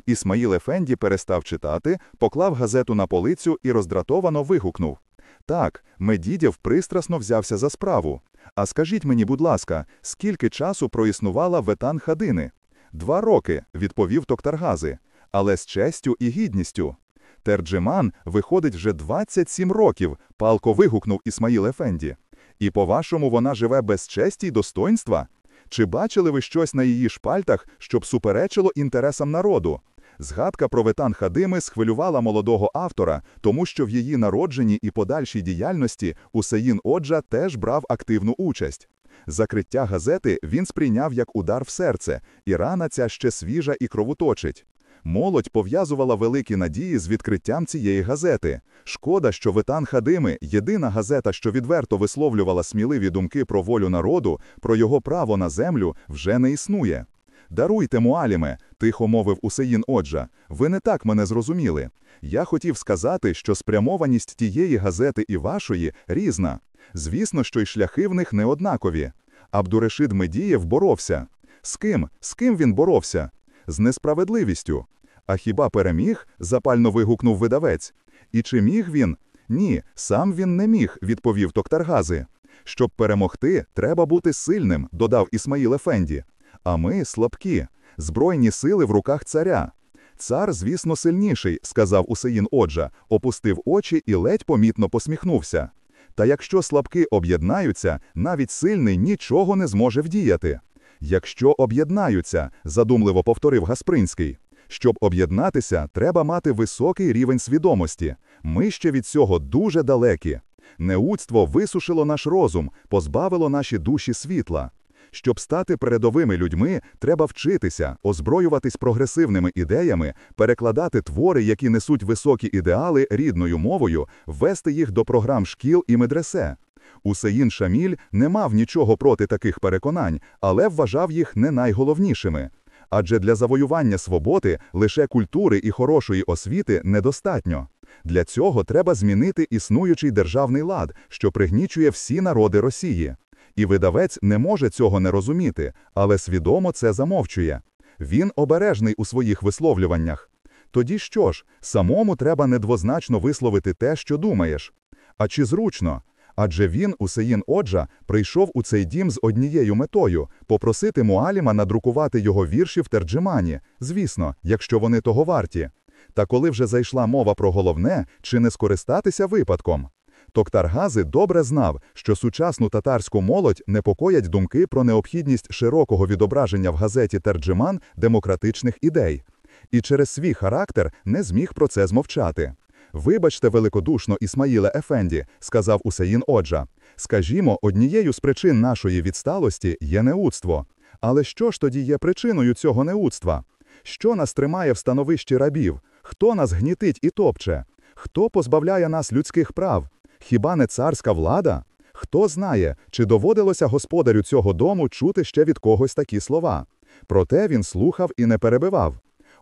Ісмаїл Ефенді перестав читати, поклав газету на полицю і роздратовано вигукнув. Так, Медідєв пристрасно взявся за справу. А скажіть мені, будь ласка, скільки часу проіснувала ветан Хадини? Два роки, відповів Токтаргази, але з честю і гідністю. Терджеман виходить вже 27 років, палко вигукнув Ісмаїл Ефенді. І, по-вашому, вона живе без честі й достоинства? Чи бачили ви щось на її шпальтах, щоб суперечило інтересам народу? Згадка про ветан Хадими схвилювала молодого автора, тому що в її народженні і подальшій діяльності Усеїн Оджа теж брав активну участь. Закриття газети він сприйняв як удар в серце, і рана ця ще свіжа і кровоточить. Молодь пов'язувала великі надії з відкриттям цієї газети. Шкода, що Ветан Хадими, єдина газета, що відверто висловлювала сміливі думки про волю народу, про його право на землю, вже не існує. Даруйте, Муаліме, тихо мовив Усеїн Оджа, ви не так мене зрозуміли. Я хотів сказати, що спрямованість тієї газети і вашої різна. Звісно, що й шляхи в них не однакові. Абдурешид Медієв боровся. З ким? З ким він боровся? З несправедливістю. А хіба переміг? запально вигукнув видавець. І чи міг він? Ні, сам він не міг, відповів Токтаргази. Щоб перемогти, треба бути сильним, додав Ісмаїл Ефенді. А ми слабкі, збройні сили в руках царя. Цар, звісно, сильніший, сказав Усеїн Оджа, опустив очі і ледь помітно посміхнувся. Та якщо слабки об'єднаються, навіть сильний нічого не зможе вдіяти. Якщо об'єднаються, задумливо повторив Гаспринський. Щоб об'єднатися, треба мати високий рівень свідомості. Ми ще від цього дуже далекі. Неудство висушило наш розум, позбавило наші душі світла. Щоб стати передовими людьми, треба вчитися, озброюватись прогресивними ідеями, перекладати твори, які несуть високі ідеали рідною мовою, ввести їх до програм шкіл і медресе. Усеїн Шаміль не мав нічого проти таких переконань, але вважав їх не найголовнішими. Адже для завоювання свободи лише культури і хорошої освіти недостатньо. Для цього треба змінити існуючий державний лад, що пригнічує всі народи Росії. І видавець не може цього не розуміти, але свідомо це замовчує. Він обережний у своїх висловлюваннях. Тоді що ж, самому треба недвозначно висловити те, що думаєш. А чи зручно? Адже він, Усеїн Оджа, прийшов у цей дім з однією метою попросити Муаліма надрукувати його вірші в терджимані, звісно, якщо вони того варті. Та коли вже зайшла мова про головне, чи не скористатися випадком? Токтаргази добре знав, що сучасну татарську молодь непокоять думки про необхідність широкого відображення в газеті Терджиман демократичних ідей, і через свій характер не зміг про це змовчати. Вибачте великодушно, Ісмаїле Ефенді, сказав Усеїн Оджа. Скажімо, однією з причин нашої відсталості є неудство. Але що ж тоді є причиною цього неудства? Що нас тримає в становищі рабів? Хто нас гнітить і топче? Хто позбавляє нас людських прав? Хіба не царська влада? Хто знає, чи доводилося господарю цього дому чути ще від когось такі слова? Проте він слухав і не перебивав.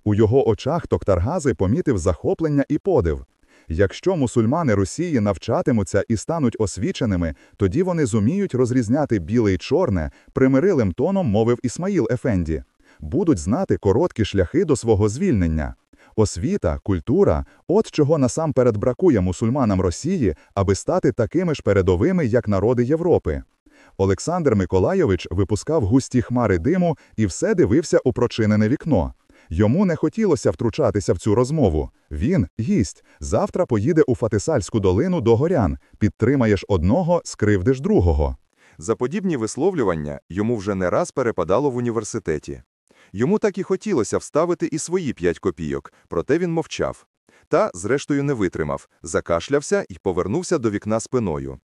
У його очах Токтаргази помітив захоплення і подив. Якщо мусульмани Росії навчатимуться і стануть освіченими, тоді вони зуміють розрізняти біле й чорне, примирилим тоном мовив Ісмаїл Ефенді. Будуть знати короткі шляхи до свого звільнення. Освіта, культура от чого насамперед бракує мусульманам Росії, аби стати такими ж передовими, як народи Європи. Олександр Миколайович випускав густі хмари диму і все дивився у прочинене вікно. Йому не хотілося втручатися в цю розмову. Він, гість, завтра поїде у Фатисальську долину до горян. Підтримаєш одного, скривдиш другого. За подібні висловлювання йому вже не раз перепадало в університеті. Йому так і хотілося вставити і свої п'ять копійок, проте він мовчав. Та, зрештою, не витримав, закашлявся і повернувся до вікна спиною.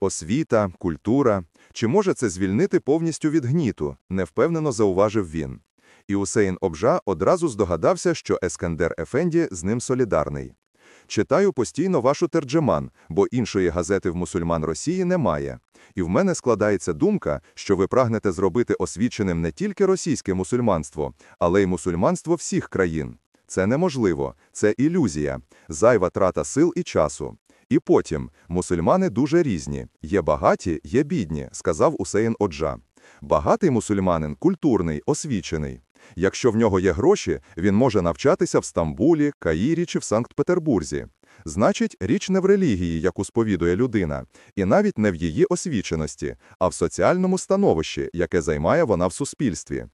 Освіта, культура. Чи може це звільнити повністю від гніту? невпевнено зауважив він. І Усейн Обжа одразу здогадався, що Ескандер Ефенді з ним солідарний. Читаю постійно вашу терджеман, бо іншої газети в мусульман Росії немає. І в мене складається думка, що ви прагнете зробити освіченим не тільки російське мусульманство, але й мусульманство всіх країн. Це неможливо, це ілюзія, зайва трата сил і часу. І потім, мусульмани дуже різні, є багаті, є бідні, сказав Усейн Оджа. Багатий мусульманин культурний, освічений. Якщо в нього є гроші, він може навчатися в Стамбулі, Каїрі чи в Санкт-Петербурзі. Значить, річ не в релігії, яку сповідує людина, і навіть не в її освіченості, а в соціальному становищі, яке займає вона в суспільстві.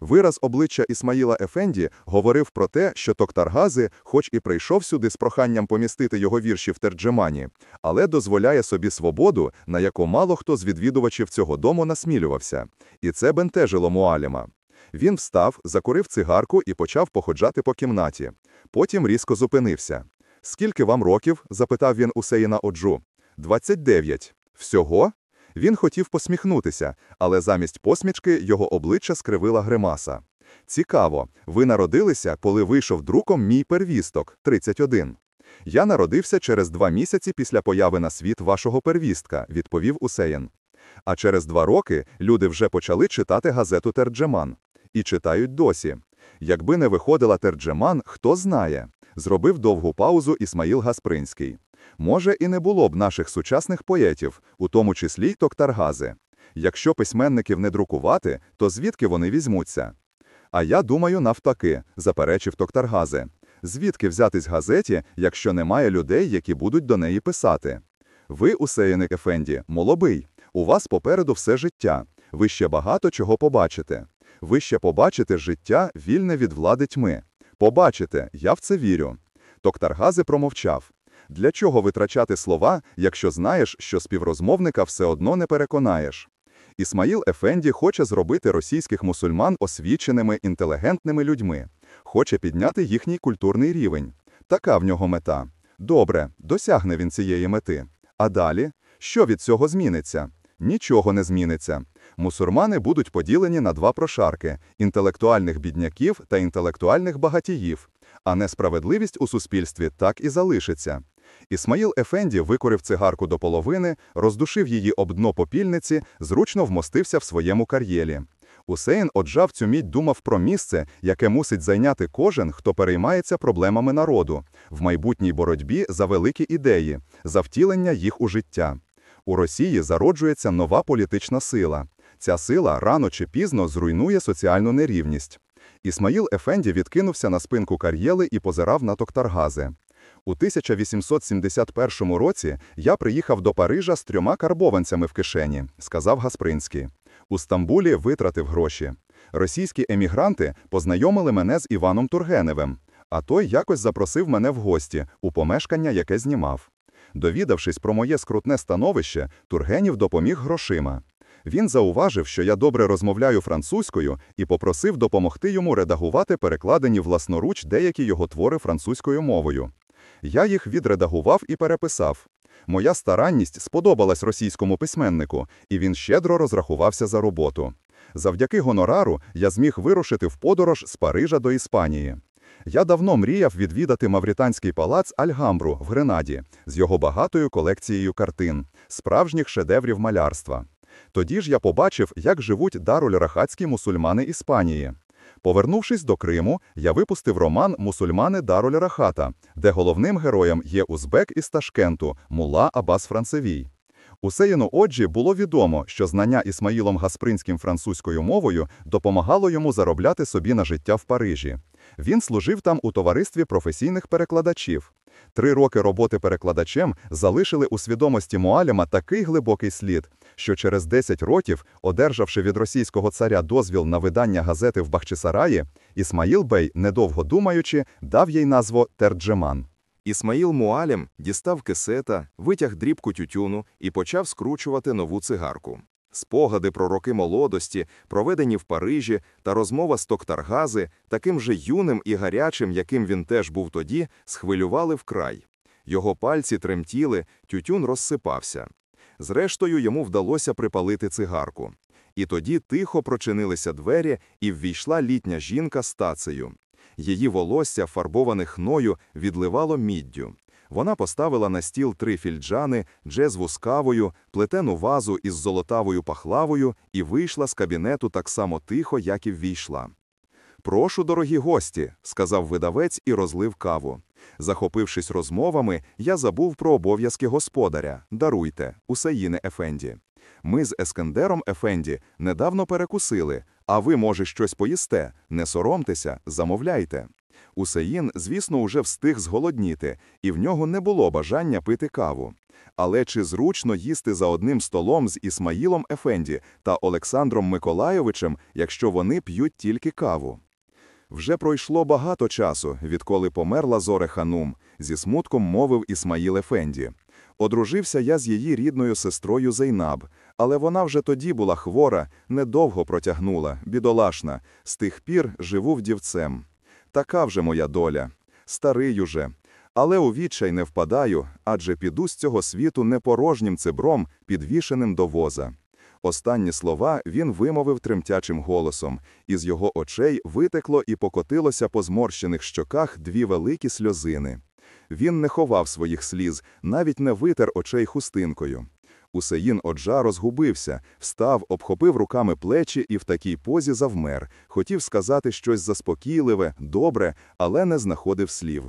Вираз обличчя Ісмаїла Ефенді говорив про те, що Токтаргази, хоч і прийшов сюди з проханням помістити його вірші в Терджемані, але дозволяє собі свободу, на яку мало хто з відвідувачів цього дому насмілювався. І це бентежило Муаліма. Він встав, закурив цигарку і почав походжати по кімнаті. Потім різко зупинився. Скільки вам років? запитав він Усеїна Оджу. Двадцять дев'ять. Всього? Він хотів посміхнутися, але замість посмішки його обличчя скривила гримаса. Цікаво, ви народилися, коли вийшов друком мій первісток 31. Я народився через два місяці після появи на світ вашого первістка, відповів Усеєн. А через два роки люди вже почали читати газету Терджеман. І читають досі. Якби не виходила Терджеман, хто знає. Зробив довгу паузу Ісмаїл Гаспринський. Може, і не було б наших сучасних поетів, у тому числі й Токтаргази. Якщо письменників не друкувати, то звідки вони візьмуться? А я думаю, навпаки, заперечив Токтаргази. Звідки взятись газеті, якщо немає людей, які будуть до неї писати? Ви, Усеєник Ефенді, молобий. У вас попереду все життя. Ви ще багато чого побачите. Ви ще побачите життя, вільне від влади тьми. Побачите, я в це вірю. Токтаргази промовчав. Для чого витрачати слова, якщо знаєш, що співрозмовника все одно не переконаєш? Ісмаїл Ефенді хоче зробити російських мусульман освіченими, інтелігентними людьми, хоче підняти їхній культурний рівень. Така в нього мета. Добре, досягне він цієї мети. А далі? Що від цього зміниться? Нічого не зміниться. Мусульмани будуть поділені на два прошарки інтелектуальних бідняків та інтелектуальних багатіїв, а несправедливість у суспільстві так і залишиться. Ісмаїл Ефенді викорив цигарку до половини, роздушив її об дно попільниці, зручно вмостився в своєму кар'єлі. Усейн оджав цю мідь думав про місце, яке мусить зайняти кожен, хто переймається проблемами народу, в майбутній боротьбі за великі ідеї, за втілення їх у життя. У Росії зароджується нова політична сила. Ця сила рано чи пізно зруйнує соціальну нерівність. Ісмаїл Ефенді відкинувся на спинку кар'єли і позирав на Токтаргази. У 1871 році я приїхав до Парижа з трьома карбованцями в кишені, сказав Гаспринський. У Стамбулі витратив гроші. Російські емігранти познайомили мене з Іваном Тургеневим, а той якось запросив мене в гості у помешкання, яке знімав. Довідавшись про моє скрутне становище, Тургенів допоміг грошима. Він зауважив, що я добре розмовляю французькою, і попросив допомогти йому редагувати перекладені власноруч деякі його твори французькою мовою. Я їх відредагував і переписав. Моя старанність сподобалась російському письменнику, і він щедро розрахувався за роботу. Завдяки гонорару я зміг вирушити в подорож з Парижа до Іспанії. Я давно мріяв відвідати мавританський палац Альгамбру в Гренаді з його багатою колекцією картин, справжніх шедеврів малярства. Тоді ж я побачив, як живуть даруль-рахатські мусульмани Іспанії. Повернувшись до Криму, я випустив роман Мусульмани Даруль Рахата, де головним героєм є узбек із Ташкенту Мула Абас Францевій. Усеїну Оджі було відомо, що знання Ісмаїлом Гаспринським французькою мовою допомагало йому заробляти собі на життя в Парижі. Він служив там у товаристві професійних перекладачів. Три роки роботи перекладачем залишили у свідомості Муаліма такий глибокий слід, що через 10 років, одержавши від російського царя дозвіл на видання газети в Бахчисараї, Ісмаїл Бей, недовго думаючи, дав їй назву Терджеман. Ісмаїл Муалім дістав кисета, витяг дрібку тютюну і почав скручувати нову цигарку. Спогади про роки молодості, проведені в Парижі, та розмова з Токтаргази, таким же юним і гарячим, яким він теж був тоді, схвилювали вкрай. Його пальці тремтіли, тютюн розсипався. Зрештою, йому вдалося припалити цигарку. І тоді тихо прочинилися двері, і ввійшла літня жінка з тацею. Її волосся, фарбоване хною, відливало міддю. Вона поставила на стіл три фільджани, джезву з кавою, плетену вазу із золотавою пахлавою і вийшла з кабінету так само тихо, як і ввійшла. Прошу, дорогі гості, сказав видавець і розлив каву. Захопившись розмовами, я забув про обов'язки господаря. Даруйте, Усеїне Ефенді. Ми з Ескендером Ефенді недавно перекусили, а ви, може, щось поїсте. Не соромтеся, замовляйте. Усеїн, звісно, уже встиг зголодніти, і в нього не було бажання пити каву. Але чи зручно їсти за одним столом з Ісмаїлом Ефенді та Олександром Миколайовичем, якщо вони п'ють тільки каву? Вже пройшло багато часу, відколи померла Зоре Ханум, зі смутком мовив Ісмаїл Ефенді. Одружився я з її рідною сестрою Зейнаб, але вона вже тоді була хвора, недовго протягнула, бідолашна, з тих пір живу вдівцем. Така вже моя доля, старий уже. Але у відчай не впадаю, адже піду з цього світу не порожнім цибром, підвішеним до воза. Останні слова він вимовив тремтячим голосом, із його очей витекло і покотилося по зморщених щоках дві великі сльозини. Він не ховав своїх сліз, навіть не витер очей хустинкою. Усеїн Оджа розгубився, встав, обхопив руками плечі і в такій позі завмер. Хотів сказати щось заспокійливе, добре, але не знаходив слів.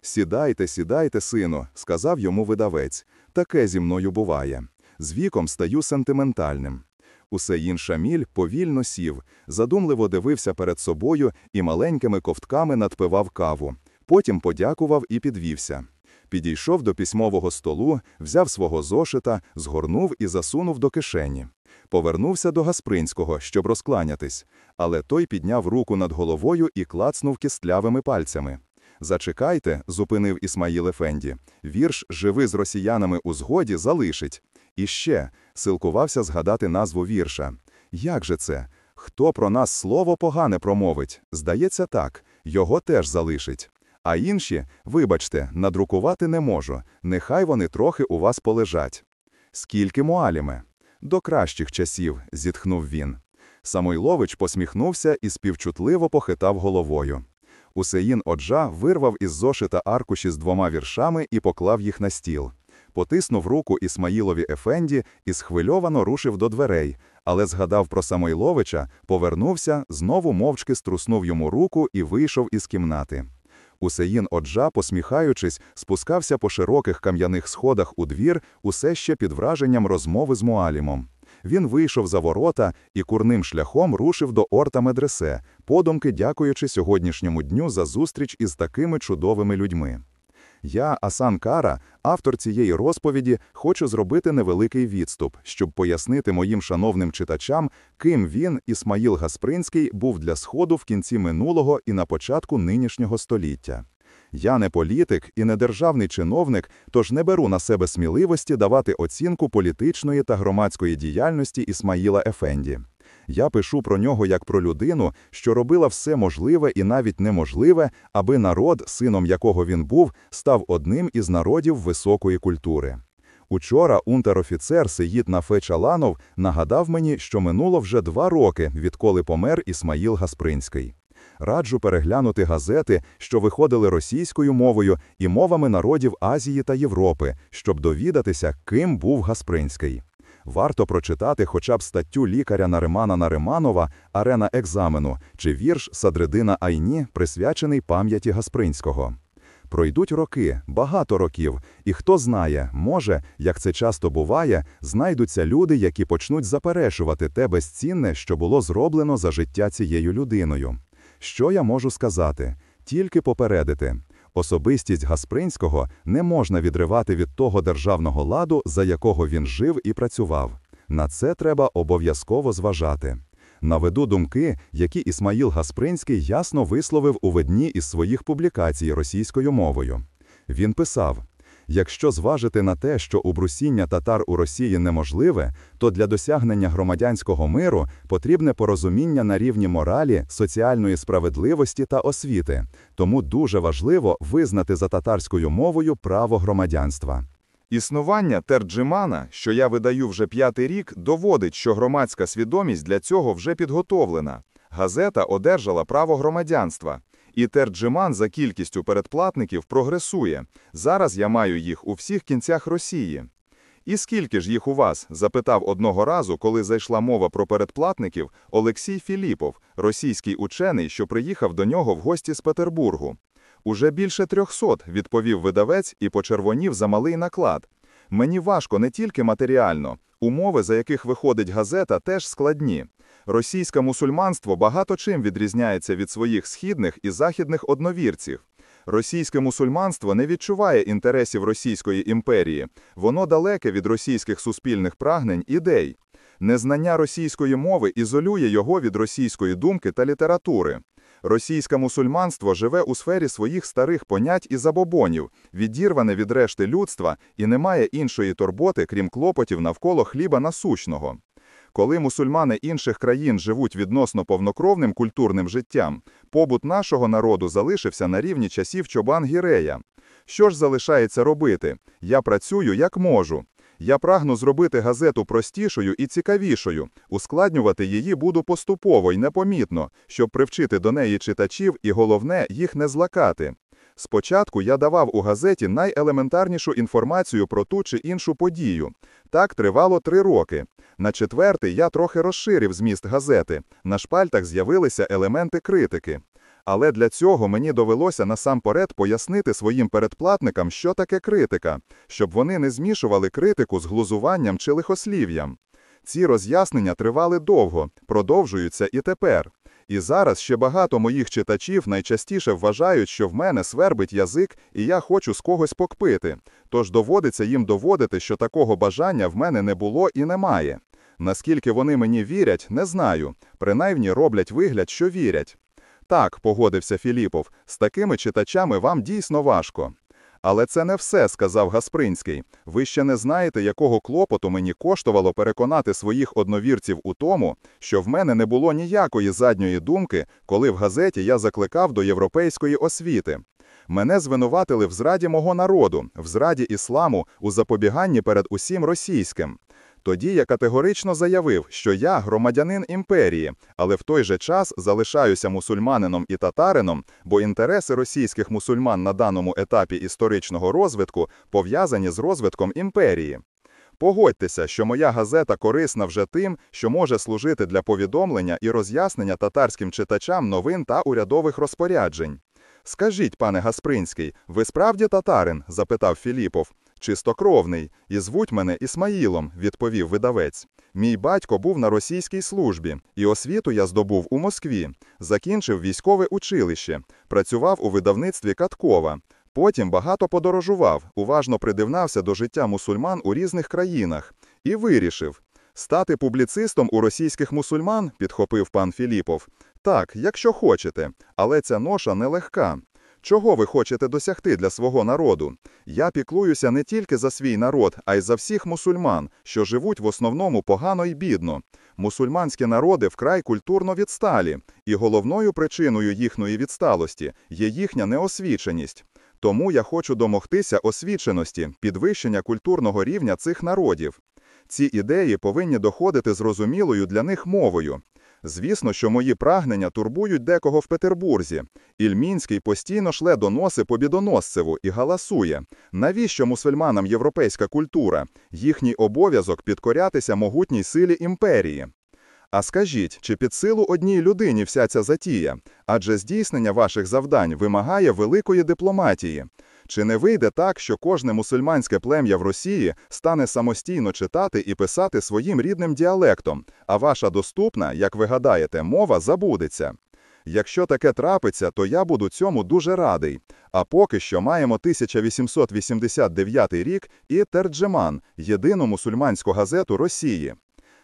Сідайте, сідайте, сину, сказав йому видавець. Таке зі мною буває. З віком стаю сентиментальним. Усеїн Шаміль повільно сів, задумливо дивився перед собою і маленькими ковтками надпивав каву. Потім подякував і підвівся. Підійшов до письмового столу, взяв свого зошита, згорнув і засунув до кишені. Повернувся до Гаспринського, щоб розкланятись, але той підняв руку над головою і клацнув кістлявими пальцями. Зачекайте, зупинив Ісмаїл Ефенді. Вірш Живи з росіянами у згоді залишить. І ще силкувався згадати назву вірша. Як же це? Хто про нас слово погане промовить? Здається, так, його теж залишить. А інші, вибачте, надрукувати не можу, нехай вони трохи у вас полежать. Скільки муаліме? До кращих часів, зітхнув він. Самойлович посміхнувся і співчутливо похитав головою. Усеїн Оджа вирвав із зошита аркуші з двома віршами і поклав їх на стіл. Потиснув руку Ісмаїлові Ефенді і схвильовано рушив до дверей, але згадав про Самойловича, повернувся, знову мовчки струснув йому руку і вийшов із кімнати. Усеїн Оджа, посміхаючись, спускався по широких кам'яних сходах у двір, усе ще під враженням розмови з Муалімом. Він вийшов за ворота і курним шляхом рушив до Орта Медресе, подумки дякуючи сьогоднішньому дню за зустріч із такими чудовими людьми. Я, Асан Кара, автор цієї розповіді, хочу зробити невеликий відступ, щоб пояснити моїм шановним читачам, ким він, Ісмаїл Гаспринський, був для Сходу в кінці минулого і на початку нинішнього століття. Я не політик і не державний чиновник, тож не беру на себе сміливості давати оцінку політичної та громадської діяльності Ісмаїла Ефенді. Я пишу про нього як про людину, що робила все можливе і навіть неможливе, аби народ, сином якого він був, став одним із народів високої культури. Учора унтер-офіцер Сеїд Нафе Чаланов нагадав мені, що минуло вже два роки, відколи помер Ісмаїл Гаспринський. Раджу переглянути газети, що виходили російською мовою і мовами народів Азії та Європи, щоб довідатися, ким був Гаспринський. Варто прочитати хоча б статтю лікаря Наримана Нариманова «Арена екзамену» чи вірш Садредина Айні, присвячений пам'яті Гаспринського. Пройдуть роки, багато років, і хто знає, може, як це часто буває, знайдуться люди, які почнуть заперечувати те безцінне, що було зроблено за життя цією людиною. Що я можу сказати? Тільки попередити. Особистість Гаспринського не можна відривати від того державного ладу, за якого він жив і працював. На це треба обов'язково зважати. Наведу думки, які Ісмаїл Гаспринський ясно висловив у видні із своїх публікацій російською мовою. Він писав: Якщо зважити на те, що убрусіння татар у Росії неможливе, то для досягнення громадянського миру потрібне порозуміння на рівні моралі, соціальної справедливості та освіти, тому дуже важливо визнати за татарською мовою право громадянства. Існування терджимана, що я видаю вже п'ятий рік, доводить, що громадська свідомість для цього вже підготовлена. Газета одержала право громадянства. І терджиман за кількістю передплатників прогресує. Зараз я маю їх у всіх кінцях Росії. І скільки ж їх у вас? запитав одного разу, коли зайшла мова про передплатників, Олексій Філіпов, російський учений, що приїхав до нього в гості з Петербургу. Уже більше трьохсот, відповів видавець і почервонів за малий наклад. Мені важко не тільки матеріально. Умови, за яких виходить газета, теж складні. Російське мусульманство багато чим відрізняється від своїх східних і західних одновірців. Російське мусульманство не відчуває інтересів Російської імперії, воно далеке від російських суспільних прагнень ідей. Незнання російської мови ізолює його від російської думки та літератури. Російське мусульманство живе у сфері своїх старих понять і забобонів, відірване від решти людства і не має іншої турботи, крім клопотів навколо хліба насущного. Коли мусульмани інших країн живуть відносно повнокровним культурним життям, побут нашого народу залишився на рівні часів Чобан-Гірея. Що ж залишається робити? Я працюю як можу. Я прагну зробити газету простішою і цікавішою, ускладнювати її буду поступово і непомітно, щоб привчити до неї читачів і, головне, їх не злакати. Спочатку я давав у газеті найелементарнішу інформацію про ту чи іншу подію. Так тривало три роки. На четвертий я трохи розширив зміст газети. На шпальтах з'явилися елементи критики. Але для цього мені довелося насамперед пояснити своїм передплатникам, що таке критика, щоб вони не змішували критику з глузуванням чи лихослів'ям. Ці роз'яснення тривали довго, продовжуються і тепер. І зараз ще багато моїх читачів найчастіше вважають, що в мене свербить язик, і я хочу з когось покпити. Тож доводиться їм доводити, що такого бажання в мене не було і немає. Наскільки вони мені вірять, не знаю. Принаймні роблять вигляд, що вірять. Так, погодився Філіпов, з такими читачами вам дійсно важко. Але це не все, сказав Гаспринський. Ви ще не знаєте, якого клопоту мені коштувало переконати своїх одновірців у тому, що в мене не було ніякої задньої думки, коли в газеті я закликав до європейської освіти. Мене звинуватили в зраді мого народу, в зраді ісламу, у запобіганні перед усім російським. Тоді я категорично заявив, що я громадянин імперії, але в той же час залишаюся мусульманином і татарином, бо інтереси російських мусульман на даному етапі історичного розвитку пов'язані з розвитком імперії. Погодьтеся, що моя газета корисна вже тим, що може служити для повідомлення і роз'яснення татарським читачам новин та урядових розпоряджень. Скажіть, пане Гаспринський, ви справді татарин? запитав Філіпов. Чистокровний, і звуть мене Ісмаїлом, відповів видавець. Мій батько був на російській службі, і освіту я здобув у Москві. Закінчив військове училище, працював у видавництві Каткова. Потім багато подорожував, уважно придивнався до життя мусульман у різних країнах і вирішив стати публіцистом у російських мусульман, підхопив пан Філіпов. Так, якщо хочете, але ця ноша нелегка. Чого ви хочете досягти для свого народу? Я піклуюся не тільки за свій народ, а й за всіх мусульман, що живуть в основному погано і бідно. Мусульманські народи вкрай культурно відсталі, і головною причиною їхньої відсталості є їхня неосвіченість. Тому я хочу домогтися освіченості, підвищення культурного рівня цих народів. Ці ідеї повинні доходити зрозумілою для них мовою. Звісно, що мої прагнення турбують декого в Петербурзі. Ільмінський постійно шле доноси Побідоносцеву і галасує. Навіщо мусульманам європейська культура? Їхній обов'язок підкорятися могутній силі імперії. А скажіть, чи під силу одній людині вся ця затія? Адже здійснення ваших завдань вимагає великої дипломатії. Чи не вийде так, що кожне мусульманське плем'я в Росії стане самостійно читати і писати своїм рідним діалектом, а ваша доступна, як ви гадаєте, мова забудеться? Якщо таке трапиться, то я буду цьому дуже радий. А поки що маємо 1889 рік і Терджеман, єдину мусульманську газету Росії.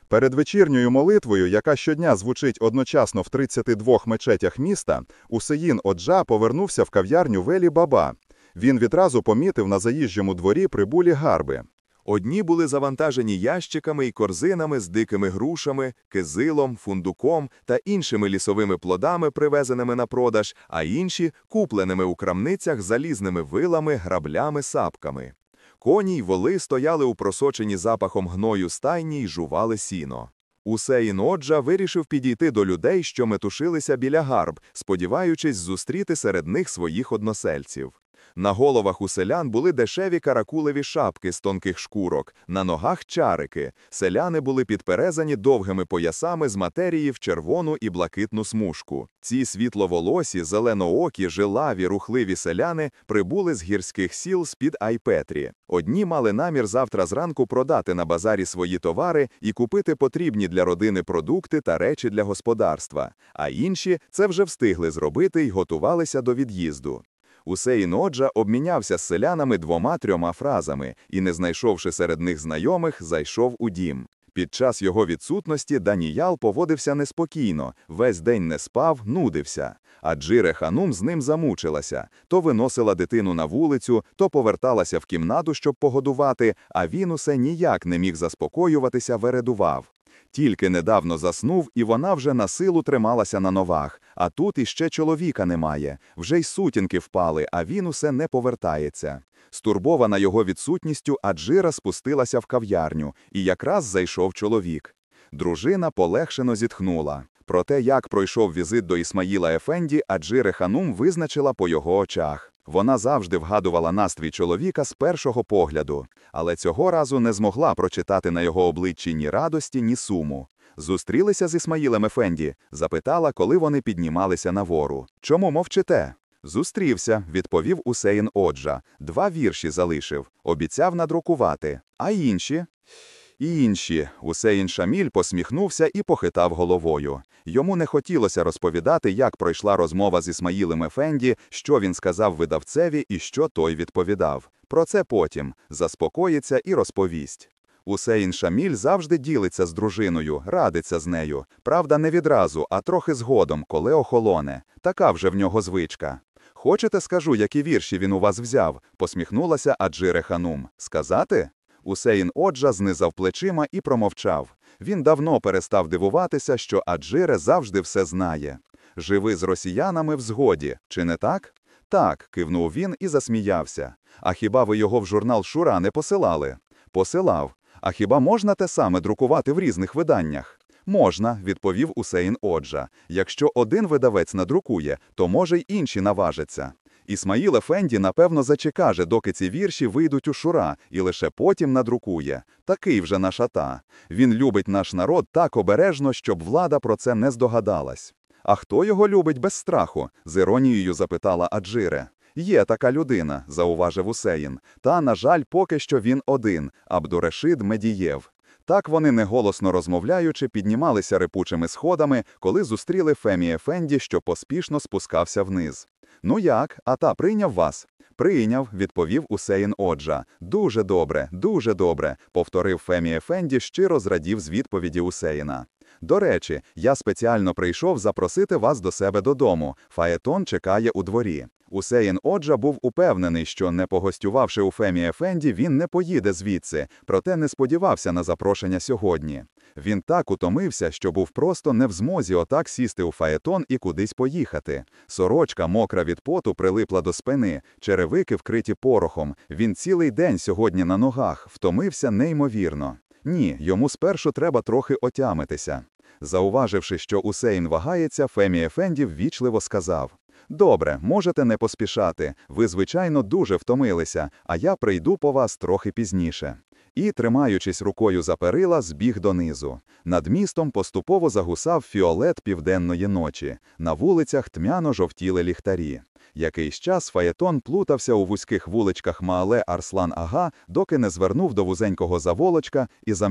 Перед вечірньою молитвою, яка щодня звучить одночасно в 32 мечетях міста, Усеїн Оджа повернувся в кав'ярню Велі Баба. Він відразу помітив на заїжджому дворі прибулі гарби. Одні були завантажені ящиками і корзинами з дикими грушами, кизилом, фундуком та іншими лісовими плодами, привезеними на продаж, а інші купленими у крамницях залізними вилами, граблями, сапками. Коні й воли стояли у просоченні запахом гною стайні й жували сіно. Усеїн Оджа вирішив підійти до людей, що метушилися біля гарб, сподіваючись зустріти серед них своїх односельців. На головах у селян були дешеві каракулеві шапки з тонких шкурок, на ногах чарики. Селяни були підперезані довгими поясами з матерії в червону і блакитну смужку. Ці світловолосі, зеленоокі, жилаві, рухливі селяни прибули з гірських сіл з-під Айпетрі. Одні мали намір завтра зранку продати на базарі свої товари і купити потрібні для родини продукти та речі для господарства, а інші це вже встигли зробити й готувалися до від'їзду. Усеїн Оджа обмінявся з селянами двома-трьома фразами і, не знайшовши серед них знайомих, зайшов у дім. Під час його відсутності Даніял поводився неспокійно, весь день не спав, нудився. А Джире Ханум з ним замучилася. То виносила дитину на вулицю, то поверталася в кімнату, щоб погодувати, а він усе ніяк не міг заспокоюватися, вередував. Тільки недавно заснув, і вона вже на силу трималася на новах. А тут іще чоловіка немає. Вже й сутінки впали, а він усе не повертається. Стурбована його відсутністю, Аджира спустилася в кав'ярню, і якраз зайшов чоловік. Дружина полегшено зітхнула. Про те, як пройшов візит до Ісмаїла Ефенді, Аджире Ханум визначила по його очах. Вона завжди вгадувала настрій чоловіка з першого погляду, але цього разу не змогла прочитати на його обличчі ні радості, ні суму. Зустрілися з Ісмаїлем Ефенді, запитала, коли вони піднімалися на вору. Чому мовчите? Зустрівся, відповів Усейн Оджа. Два вірші залишив, обіцяв надрукувати. А інші? І інші. Усейн Шаміль посміхнувся і похитав головою. Йому не хотілося розповідати, як пройшла розмова з Ісмаїлем Ефенді, що він сказав видавцеві і що той відповідав. Про це потім заспокоїться і розповість. Усейн Шаміль завжди ділиться з дружиною, радиться з нею. Правда, не відразу, а трохи згодом, коли охолоне. Така вже в нього звичка. Хочете, скажу, які вірші він у вас взяв? посміхнулася Аджире Ханум. Сказати? Усейн Оджа знизав плечима і промовчав. Він давно перестав дивуватися, що Аджире завжди все знає. Живи з росіянами в згоді, чи не так? Так, кивнув він і засміявся. А хіба ви його в журнал Шура не посилали? Посилав. А хіба можна те саме друкувати в різних виданнях? Можна, відповів Усейн Оджа. Якщо один видавець надрукує, то може й інші наважаться. Ісмаїл Ефенді, напевно, зачекаже, доки ці вірші вийдуть у Шура, і лише потім надрукує. Такий вже наша та. Він любить наш народ так обережно, щоб влада про це не здогадалась. А хто його любить без страху? з іронією запитала Аджире. Є така людина, зауважив Усеїн. Та, на жаль, поки що він один Абдурешид Медієв. Так вони, неголосно розмовляючи, піднімалися репучими сходами, коли зустріли Фемі Ефенді, що поспішно спускався вниз. Ну як, а та прийняв вас? Прийняв, відповів Усеїн Оджа. Дуже добре, дуже добре, повторив Фемі Ефенді, щиро зрадів з відповіді Усеїна. До речі, я спеціально прийшов запросити вас до себе додому. Фаетон чекає у дворі. Усеїн Оджа був упевнений, що, не погостювавши у Фемі Ефенді, він не поїде звідси, проте не сподівався на запрошення сьогодні. Він так утомився, що був просто не в змозі отак сісти у фаетон і кудись поїхати. Сорочка, мокра від поту, прилипла до спини, черевики вкриті порохом. Він цілий день сьогодні на ногах, втомився неймовірно. Ні, йому спершу треба трохи отямитися. Зауваживши, що Усейн вагається, Фемі Ефендів ввічливо сказав: Добре, можете не поспішати. Ви, звичайно, дуже втомилися, а я прийду по вас трохи пізніше. І, тримаючись рукою за перила, збіг донизу. Над містом поступово загусав фіолет південної ночі. На вулицях тьмяно жовтіли ліхтарі. Якийсь час Фаєтон плутався у вузьких вуличках Маале Арслан Ага, доки не звернув до вузенького заволочка і